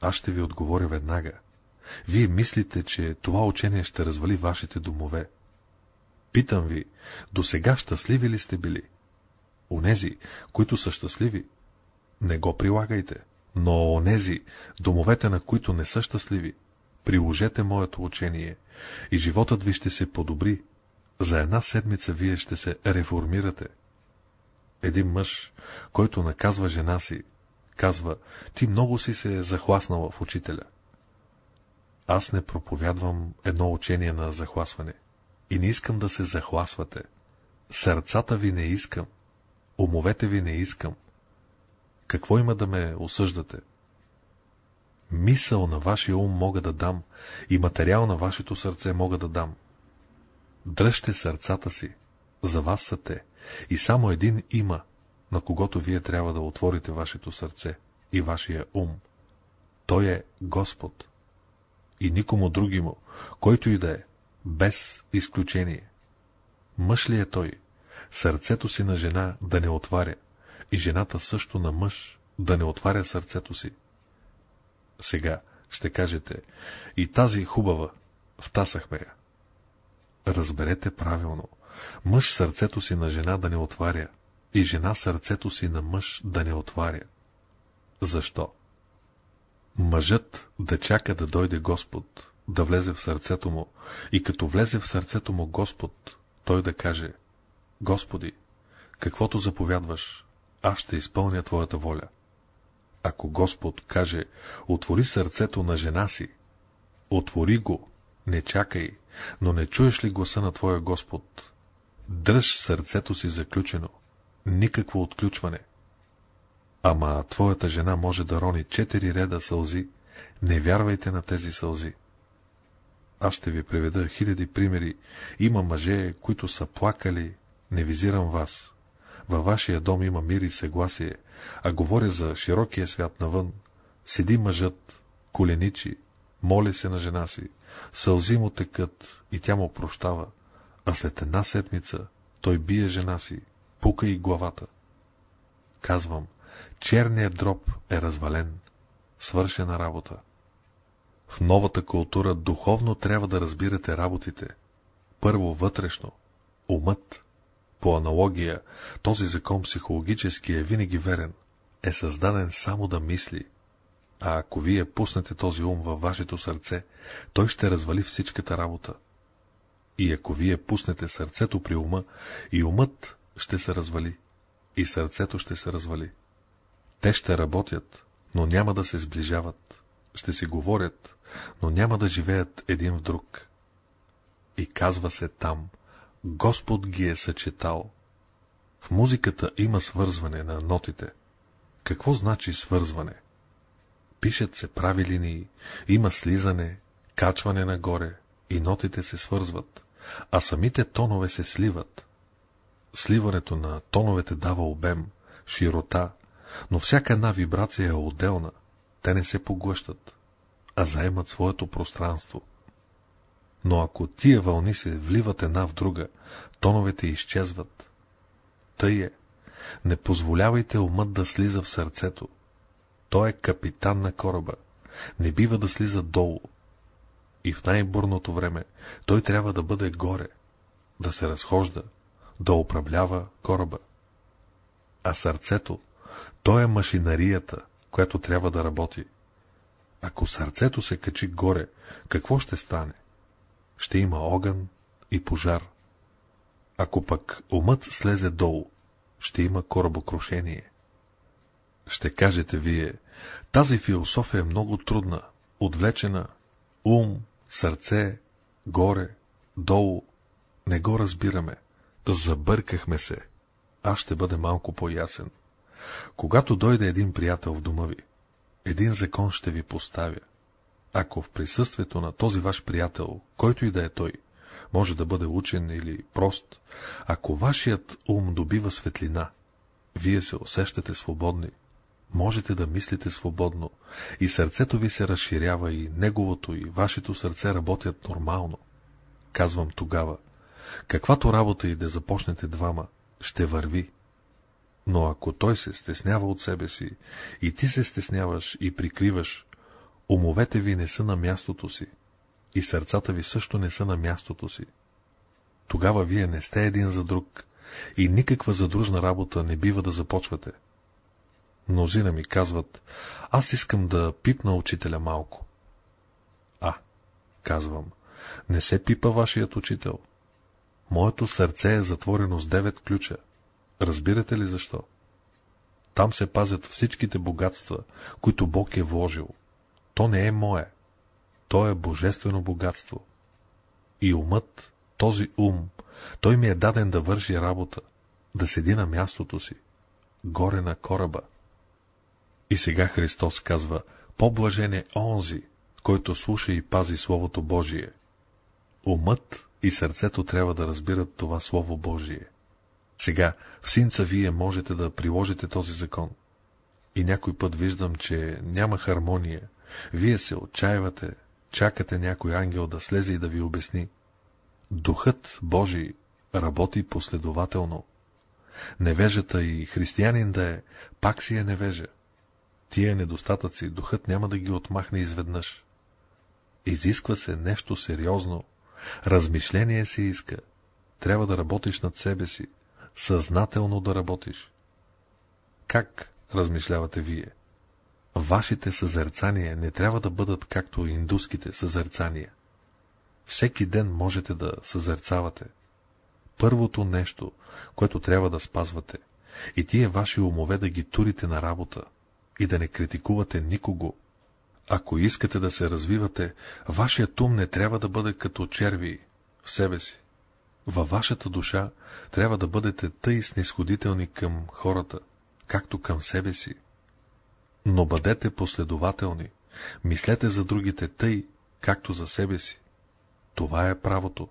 Аз ще ви отговоря веднага. Вие мислите, че това учение ще развали вашите домове. Питам ви, до сега щастливи ли сте били? Онези, които са щастливи, не го прилагайте, но онези, домовете на които не са щастливи, приложете моето учение и животът ви ще се подобри. За една седмица вие ще се реформирате. Един мъж, който наказва жена си, казва, ти много си се захласнала в учителя. Аз не проповядвам едно учение на захласване и не искам да се захласвате. Сърцата ви не искам, умовете ви не искам. Какво има да ме осъждате? Мисъл на вашия ум мога да дам и материал на вашето сърце мога да дам. Дръжте сърцата си, за вас са те, и само един има, на когото вие трябва да отворите вашето сърце и вашия ум. Той е Господ. И никому други му, който и да е, без изключение. Мъж ли е той? Сърцето си на жена да не отваря, и жената също на мъж да не отваря сърцето си. Сега ще кажете, и тази хубава, втасахме я. Разберете правилно. Мъж сърцето си на жена да не отваря, и жена сърцето си на мъж да не отваря. Защо? Мъжът да чака да дойде Господ, да влезе в сърцето му, и като влезе в сърцето му Господ, той да каже, Господи, каквото заповядваш, аз ще изпълня Твоята воля. Ако Господ каже, отвори сърцето на жена си, отвори го, не чакай, но не чуеш ли гласа на Твоя Господ? Дръж сърцето си заключено, никакво отключване. Ама твоята жена може да рони четири реда сълзи, не вярвайте на тези сълзи. Аз ще ви приведа хиляди примери. Има мъже, които са плакали, не визирам вас. Във вашия дом има мир и съгласие, а говоря за широкия свят навън. Седи мъжът, коленичи, моли се на жена си, сълзи му текат и тя му прощава, а след една седмица той бие жена си, пука и главата. Казвам, черният дроб е развален, свършена работа. В новата култура духовно трябва да разбирате работите. Първо вътрешно, умът. По аналогия, този закон психологически е винаги верен, е създаден само да мисли. А ако вие пуснете този ум във вашето сърце, той ще развали всичката работа. И ако вие пуснете сърцето при ума, и умът ще се развали, и сърцето ще се развали. Те ще работят, но няма да се сближават, ще си говорят, но няма да живеят един в друг. И казва се там, Господ ги е съчетал. В музиката има свързване на нотите. Какво значи свързване? Пишат се прави линии, има слизане, качване нагоре и нотите се свързват, а самите тонове се сливат. Сливането на тоновете дава обем, широта, но всяка една вибрация е отделна, те не се поглъщат, а заемат своето пространство. Но ако тия вълни се вливат една в друга, тоновете изчезват. Тъй е. Не позволявайте умът да слиза в сърцето. Той е капитан на кораба. Не бива да слиза долу. И в най-бурното време той трябва да бъде горе, да се разхожда, да управлява кораба. А сърцето, то е машинарията, която трябва да работи. Ако сърцето се качи горе, какво ще стане? Ще има огън и пожар. Ако пък умът слезе долу, ще има корабокрушение. Ще кажете вие, тази философия е много трудна, отвлечена, ум, сърце, горе, долу. Не го разбираме. Забъркахме се. Аз ще бъда малко по-ясен. Когато дойде един приятел в дома ви, един закон ще ви поставя. Ако в присъствието на този ваш приятел, който и да е той, може да бъде учен или прост, ако вашият ум добива светлина, вие се усещате свободни, можете да мислите свободно и сърцето ви се разширява и неговото и вашето сърце работят нормално. Казвам тогава, каквато работа и да започнете двама, ще върви. Но ако той се стеснява от себе си, и ти се стесняваш и прикриваш, умовете ви не са на мястото си, и сърцата ви също не са на мястото си. Тогава вие не сте един за друг и никаква задружна работа не бива да започвате. Мнозина ми казват, аз искам да пипна учителя малко. А, казвам, не се пипа вашият учител. Моето сърце е затворено с девет ключа. Разбирате ли защо? Там се пазят всичките богатства, които Бог е вложил. То не е мое. То е божествено богатство. И умът, този ум, той ми е даден да върши работа, да седи на мястото си, горе на кораба. И сега Христос казва, по-блажен е онзи, който слуша и пази Словото Божие. Умът и сърцето трябва да разбират това Слово Божие. Сега, в синца вие можете да приложите този закон. И някой път виждам, че няма хармония. Вие се отчаивате, чакате някой ангел да слезе и да ви обясни. Духът Божий работи последователно. Невежата и християнин да е, пак си е невежа. Тия недостатъци духът няма да ги отмахне изведнъж. Изисква се нещо сериозно. Размишление се иска. Трябва да работиш над себе си. Съзнателно да работиш. Как размишлявате вие? Вашите съзерцания не трябва да бъдат както индуските съзерцания. Всеки ден можете да съзерцавате. Първото нещо, което трябва да спазвате, и тие ваши умове да ги турите на работа и да не критикувате никого. Ако искате да се развивате, вашият ум не трябва да бъде като черви в себе си. Във вашата душа трябва да бъдете тъй снисходителни към хората, както към себе си. Но бъдете последователни, мислете за другите тъй, както за себе си. Това е правото.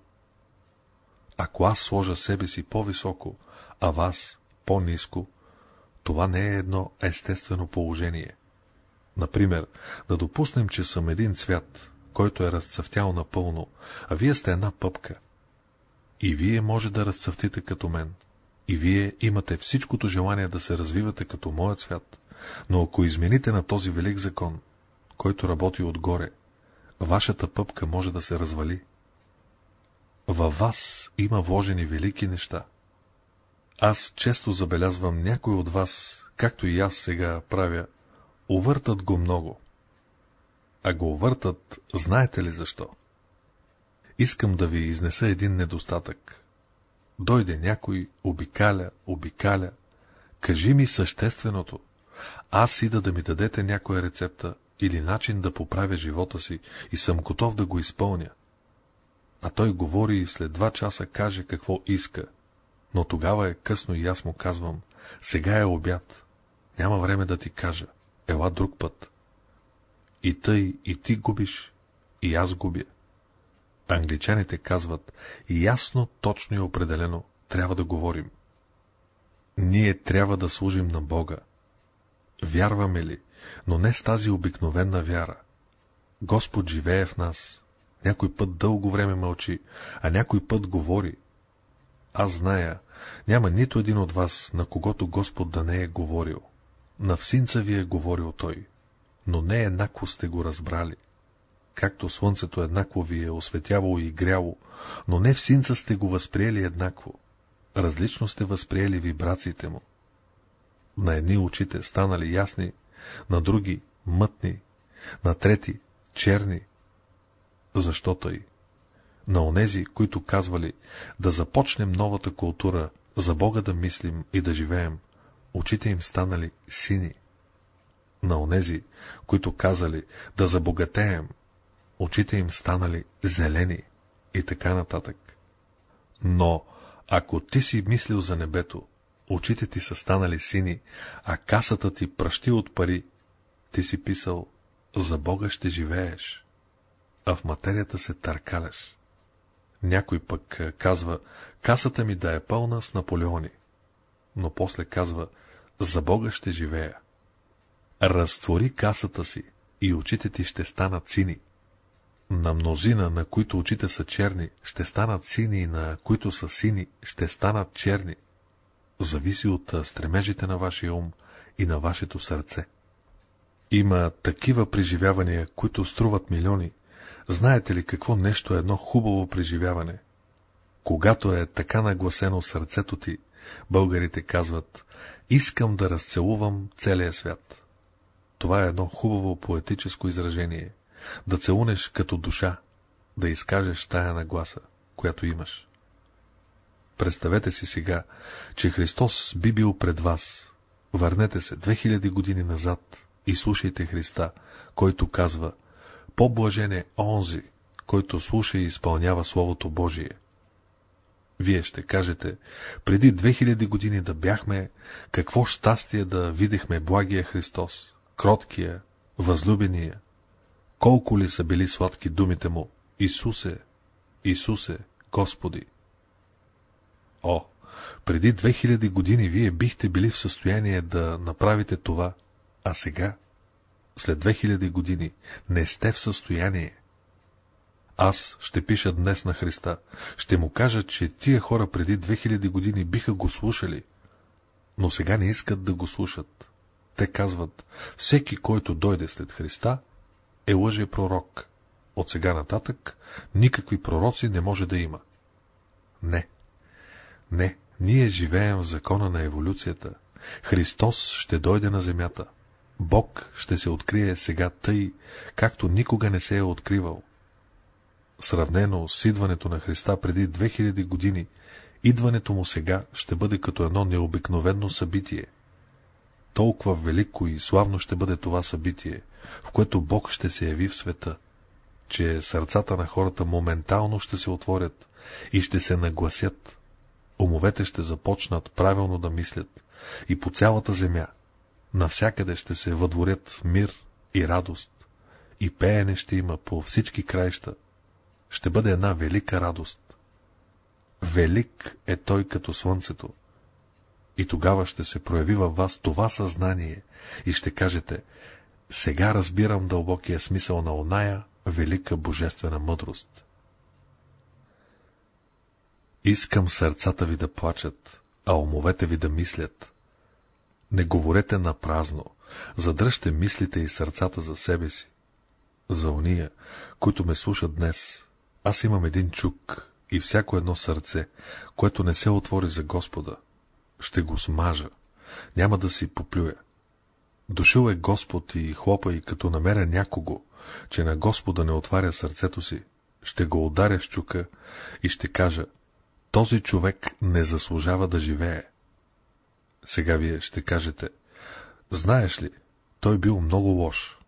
Ако аз сложа себе си по-високо, а вас по-низко, това не е едно естествено положение. Например, да допуснем, че съм един цвят, който е разцъфтял напълно, а вие сте една пъпка. И вие може да разцъфтите като мен. И вие имате всичкото желание да се развивате като моят свят. Но ако измените на този велик закон, който работи отгоре, вашата пъпка може да се развали. Във вас има вложени велики неща. Аз често забелязвам някой от вас, както и аз сега правя, увъртат го много. А го увъртат, знаете ли защо? Искам да ви изнеса един недостатък. Дойде някой, обикаля, обикаля. Кажи ми същественото. Аз ида да ми дадете някоя рецепта или начин да поправя живота си и съм готов да го изпълня. А той говори и след два часа каже какво иска. Но тогава е късно и аз му казвам, сега е обяд. няма време да ти кажа. Ела друг път. И тъй, и ти губиш, и аз губя. Англичаните казват, ясно, точно и определено трябва да говорим. Ние трябва да служим на Бога. Вярваме ли, но не с тази обикновена вяра. Господ живее в нас. Някой път дълго време мълчи, а някой път говори. Аз зная, няма нито един от вас, на когото Господ да не е говорил. На всинца ви е говорил Той, но не еднакво сте го разбрали. Както слънцето еднакво ви е осветявало и гряло, но не всинца сте го възприели еднакво. Различно сте възприели вибрациите му. На едни очите станали ясни, на други мътни, на трети черни. Защо тъй? На онези, които казвали да започнем новата култура, за Бога да мислим и да живеем, очите им станали сини. На онези, които казали да забогатеем, очите им станали зелени и така нататък. Но, ако ти си мислил за небето, очите ти са станали сини, а касата ти пръщи от пари, ти си писал, за Бога ще живееш, а в материята се търкаляш. Някой пък казва, касата ми да е пълна с Наполеони, но после казва, за Бога ще живея. Разтвори касата си и очите ти ще станат сини. На мнозина, на които очите са черни, ще станат сини и на които са сини, ще станат черни. Зависи от стремежите на вашия ум и на вашето сърце. Има такива преживявания, които струват милиони. Знаете ли какво нещо е едно хубаво преживяване? Когато е така нагласено сърцето ти, българите казват, искам да разцелувам целия свят. Това е едно хубаво поетическо изражение. Да целунеш като душа, да изкажеш тая нагласа, която имаш. Представете си сега, че Христос би бил пред вас. Върнете се 2000 години назад и слушайте Христа, който казва, по-блажен е онзи, който слуша и изпълнява Словото Божие. Вие ще кажете, преди 2000 години да бяхме, какво щастие да видихме благия Христос, кроткия, възлюбения. Колко ли са били сладки думите му, Исусе, Исусе, Господи! О, преди 2000 години вие бихте били в състояние да направите това, а сега, след 2000 години, не сте в състояние. Аз ще пиша днес на Христа, ще му кажа, че тия хора преди 2000 години биха го слушали, но сега не искат да го слушат. Те казват, всеки, който дойде след Христа, е лъже пророк. От сега нататък никакви пророци не може да има. Не. Не, ние живеем в закона на еволюцията. Христос ще дойде на земята. Бог ще се открие сега тъй, както никога не се е откривал. Сравнено с идването на Христа преди 2000 години, идването му сега ще бъде като едно необикновено събитие. Толкова велико и славно ще бъде това събитие, в което Бог ще се яви в света, че сърцата на хората моментално ще се отворят и ще се нагласят. Умовете ще започнат правилно да мислят и по цялата земя навсякъде ще се въдворят мир и радост, и пеене ще има по всички краища. Ще бъде една велика радост. Велик е той като слънцето. И тогава ще се прояви във вас това съзнание и ще кажете, сега разбирам дълбокия смисъл на оная велика божествена мъдрост. Искам сърцата ви да плачат, а умовете ви да мислят. Не говорете на празно, задръжте мислите и сърцата за себе си. За ония, които ме слушат днес, аз имам един чук и всяко едно сърце, което не се отвори за Господа, ще го смажа, няма да си поплюя. Дошъл е Господ и хлопа и като намеря някого, че на Господа не отваря сърцето си, ще го ударя с чука и ще кажа, този човек не заслужава да живее. Сега вие ще кажете, знаеш ли, той бил много лош.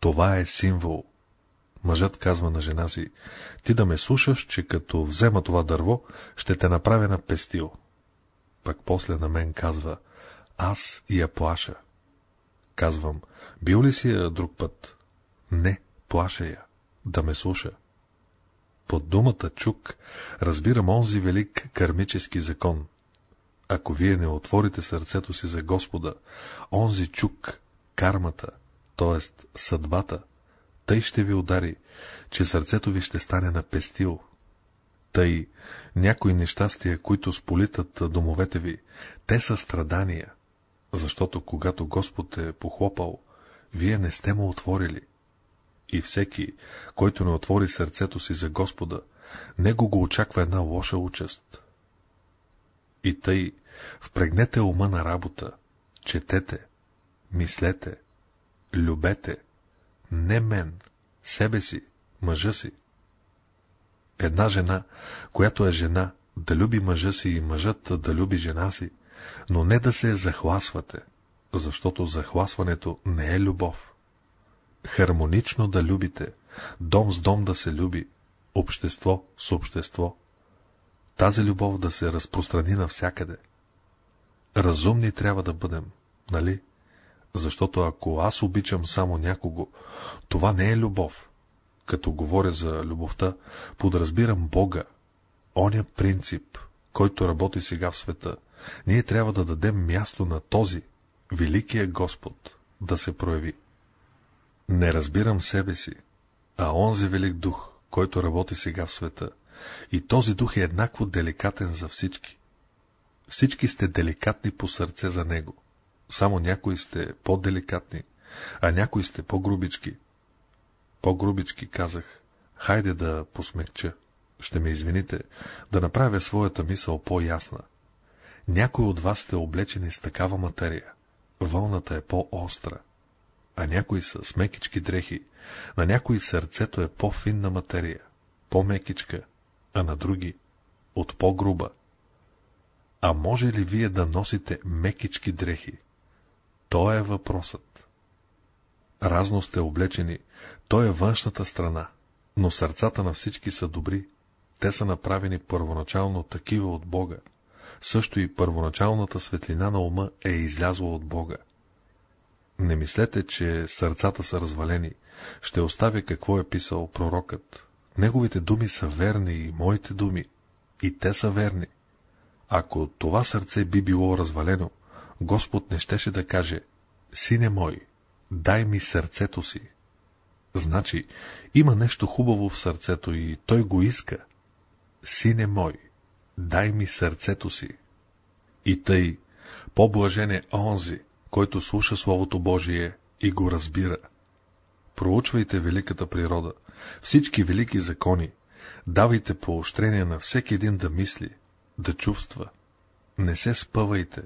Това е символ. Мъжът казва на жена си, ти да ме слушаш, че като взема това дърво, ще те направя на пестил. Пак после на мен казва, аз я плаша. Казвам, бил ли си я друг път? Не, плаша я, да ме слуша. Под думата чук разбирам онзи велик кармически закон. Ако вие не отворите сърцето си за Господа, онзи чук, кармата, т.е. съдбата, тъй ще ви удари, че сърцето ви ще стане на пестил. Тъй някои нещастия, които сполитат домовете ви, те са страдания, защото когато Господ е похлопал, вие не сте му отворили. И всеки, който не отвори сърцето си за Господа, него го очаква една лоша участ. И тъй, впрегнете ума на работа, четете, мислете, любете, не мен, себе си, мъжа си. Една жена, която е жена, да люби мъжа си и мъжът да люби жена си, но не да се захласвате, защото захласването не е любов. Хармонично да любите, дом с дом да се люби, общество с общество. Тази любов да се разпространи навсякъде. Разумни трябва да бъдем, нали? Защото ако аз обичам само някого, това не е любов. Като говоря за любовта, подразбирам Бога, оня принцип, който работи сега в света. Ние трябва да дадем място на този, великия Господ, да се прояви. Не разбирам себе си, а онзи велик дух, който работи сега в света. И този дух е еднакво деликатен за всички. Всички сте деликатни по сърце за него. Само някои сте по-деликатни, а някои сте по-грубички. По-грубички казах, хайде да посмекча, ще ме извините, да направя своята мисъл по-ясна. Някои от вас сте облечени с такава материя. Вълната е по-остра, а някои са с мекички дрехи, на някои сърцето е по-финна материя, по-мекичка, а на други от по-груба. А може ли вие да носите мекички дрехи? То е въпросът. Разно сте облечени, то е външната страна, но сърцата на всички са добри. Те са направени първоначално такива от Бога. Също и първоначалната светлина на ума е излязла от Бога. Не мислете, че сърцата са развалени. Ще оставя какво е писал пророкът. Неговите думи са верни и моите думи. И те са верни. Ако това сърце би било развалено, Господ не щеше да каже, сине мой, дай ми сърцето си. Значи, има нещо хубаво в сърцето и той го иска. Сине мой, дай ми сърцето си. И тъй, по-блажен е онзи, който слуша Словото Божие и го разбира. Проучвайте великата природа, всички велики закони, давайте поощрение на всеки един да мисли, да чувства. Не се спъвайте.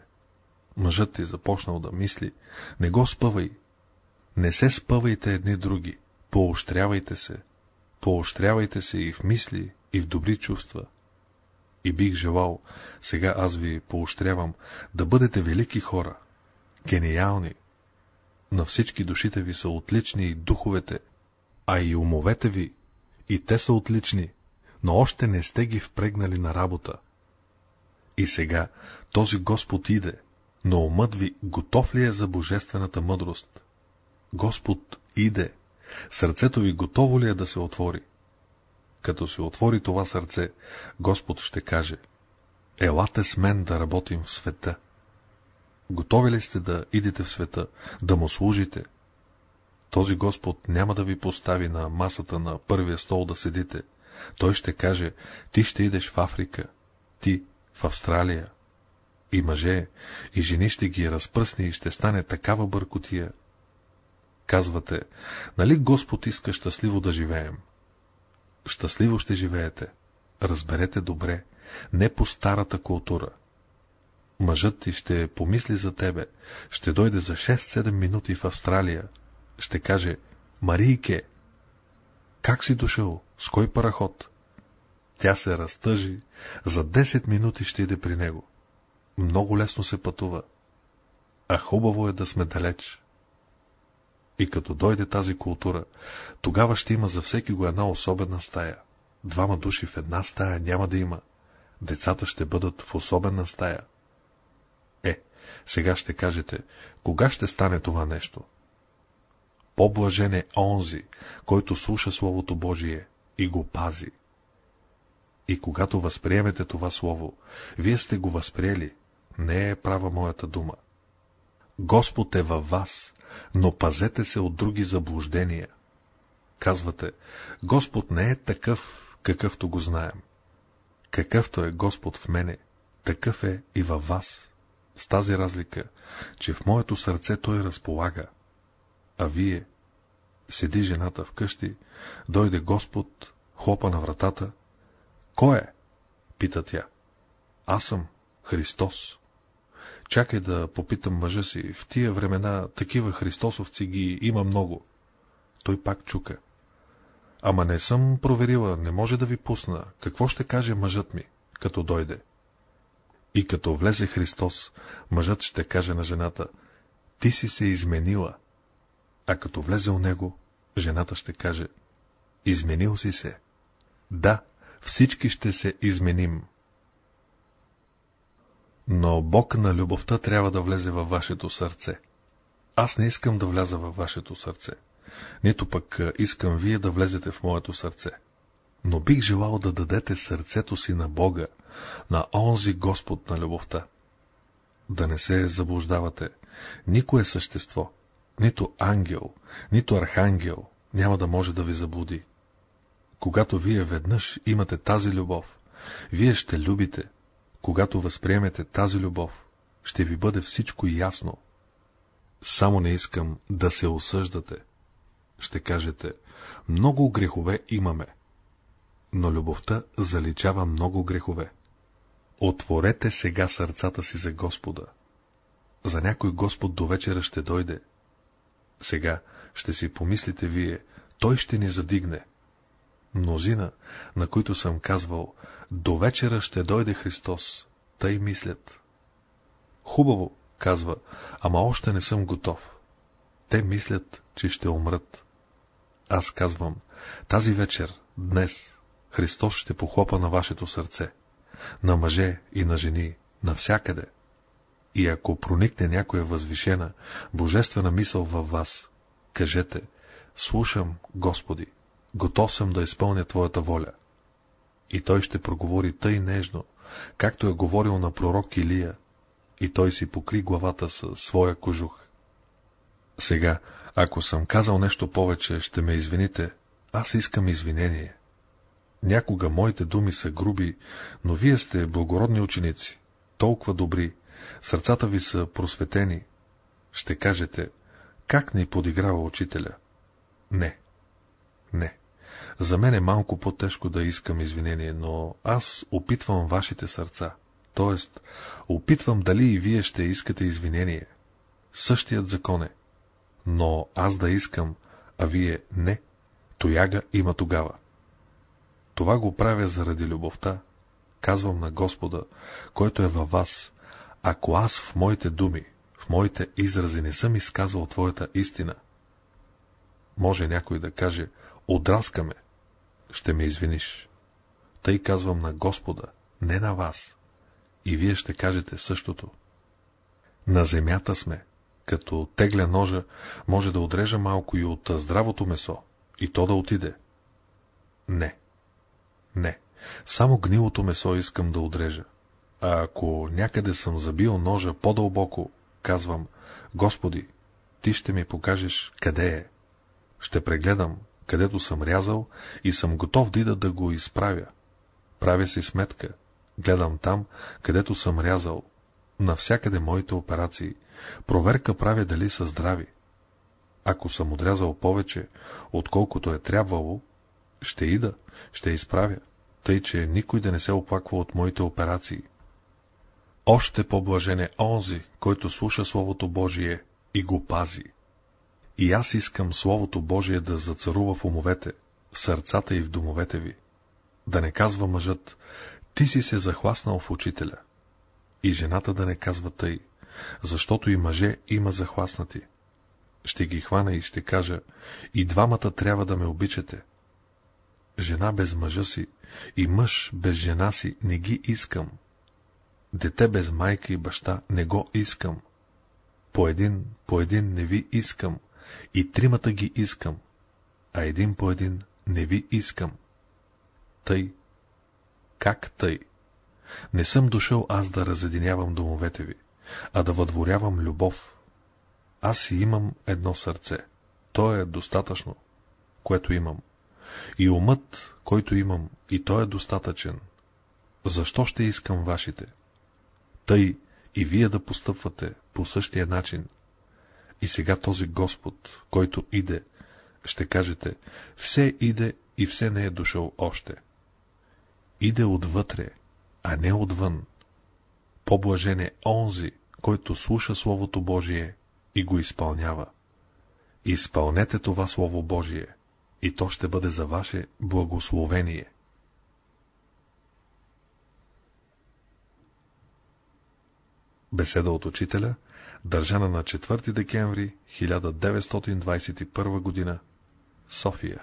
Мъжът ти започнал да мисли, не го спъвай. Не се спъвайте едни други, поощрявайте се. Поощрявайте се и в мисли, и в добри чувства. И бих желал, сега аз ви поощрявам, да бъдете велики хора, гениални. На всички душите ви са отлични и духовете, а и умовете ви, и те са отлични, но още не сте ги впрегнали на работа. И сега този Господ иде, но умът ви готов ли е за божествената мъдрост? Господ иде, сърцето ви готово ли е да се отвори? Като се отвори това сърце, Господ ще каже, елате с мен да работим в света. Готови ли сте да идете в света, да му служите? Този Господ няма да ви постави на масата на първия стол да седите. Той ще каже, ти ще идеш в Африка, ти в Австралия. И мъже, и жени ще ги разпръсне и ще стане такава бъркотия. Казвате, нали Господ иска щастливо да живеем? Щастливо ще живеете. Разберете добре, не по старата култура. Мъжът ти ще помисли за тебе, ще дойде за 6-7 минути в Австралия, ще каже, Марийке, как си дошъл, с кой параход? Тя се разтъжи, за 10 минути ще иде при него. Много лесно се пътува, а хубаво е да сме далеч. И като дойде тази култура, тогава ще има за всеки го една особена стая. Двама души в една стая няма да има. Децата ще бъдат в особена стая. Сега ще кажете, кога ще стане това нещо? По-блажен е онзи, който слуша Словото Божие и го пази. И когато възприемете това Слово, вие сте го възприели, не е права моята дума. Господ е във вас, но пазете се от други заблуждения. Казвате, Господ не е такъв, какъвто го знаем. Какъвто е Господ в мене, такъв е и във вас. С тази разлика, че в моето сърце той разполага, а вие седи жената вкъщи, дойде Господ, хлопа на вратата. Кой е? Пита тя. Аз съм Христос. Чакай да попитам мъжа си, в тия времена такива христосовци ги има много. Той пак чука. Ама не съм проверила, не може да ви пусна. Какво ще каже мъжът ми, като дойде? И като влезе Христос, мъжът ще каже на жената, ти си се изменила. А като влезе у него, жената ще каже, изменил си се. Да, всички ще се изменим. Но Бог на любовта трябва да влезе във вашето сърце. Аз не искам да вляза във вашето сърце. Нито пък искам вие да влезете в моето сърце. Но бих желал да дадете сърцето си на Бога, на онзи Господ на любовта. Да не се заблуждавате. Никое същество, нито ангел, нито архангел няма да може да ви заблуди. Когато вие веднъж имате тази любов, вие ще любите. Когато възприемете тази любов, ще ви бъде всичко ясно. Само не искам да се осъждате. Ще кажете, много грехове имаме, но любовта заличава много грехове. Отворете сега сърцата си за Господа. За някой Господ до вечера ще дойде. Сега ще си помислите вие, Той ще ни задигне. Мнозина, на които съм казвал, до вечера ще дойде Христос, тъй мислят. Хубаво, казва, ама още не съм готов. Те мислят, че ще умрат. Аз казвам, тази вечер, днес, Христос ще похлопа на вашето сърце на мъже и на жени, навсякъде. И ако проникне някоя възвишена, божествена мисъл във вас, кажете, слушам, Господи, готов съм да изпълня Твоята воля. И той ще проговори тъй нежно, както е говорил на пророк Илия, и той си покри главата със своя кожух. Сега, ако съм казал нещо повече, ще ме извините, аз искам извинение. Някога моите думи са груби, но вие сте благородни ученици, толкова добри, сърцата ви са просветени. Ще кажете, как ни подиграва учителя? Не, не. За мен е малко по-тежко да искам извинение, но аз опитвам вашите сърца. Т.е. опитвам дали и вие ще искате извинение. Същият закон е. Но аз да искам, а вие не, тояга има тогава. Това го правя заради любовта. Казвам на Господа, който е във вас, ако аз в моите думи, в моите изрази не съм изказал Твоята истина. Може някой да каже, отраскаме, ще ме извиниш. Тъй казвам на Господа, не на вас. И вие ще кажете същото. На земята сме, като тегля ножа, може да отрежа малко и от здравото месо, и то да отиде. Не. Не, само гнилото месо искам да отрежа. А ако някъде съм забил ножа по-дълбоко, казвам, Господи, ти ще ми покажеш къде е. Ще прегледам, където съм рязал и съм готов да ида да го изправя. Правя си сметка, гледам там, където съм рязал, навсякъде моите операции, проверка правя дали са здрави. Ако съм отрязал повече, отколкото е трябвало, ще ида, ще изправя, тъй че никой да не се оплаква от моите операции. Още по-блажен е онзи, който слуша Словото Божие и го пази. И аз искам Словото Божие да зацарува в умовете, в сърцата и в домовете ви. Да не казва мъжът, ти си се захласнал в учителя. И жената да не казва тъй, защото и мъже има захласнати. Ще ги хвана и ще кажа, и двамата трябва да ме обичате, жена без мъжа си и мъж без жена си не ги искам. Дете без майка и баща не го искам. По един, по един не ви искам, и тримата ги искам, а един по един не ви искам. Тъй. Как тъй? Не съм дошъл аз да разединявам домовете ви, а да въдворявам любов. Аз си имам едно сърце. То е достатъчно, което имам. И умът, който имам, и той е достатъчен. Защо ще искам вашите? Тъй и вие да постъпвате по същия начин. И сега този Господ, който иде, ще кажете, все иде и все не е дошъл още. Иде отвътре, а не отвън. По-блажен е онзи, който слуша Словото Божие и го изпълнява. Изпълнете това Слово Божие, и то ще бъде за ваше благословение. Беседа от учителя, държана на 4 декември 1921 г. София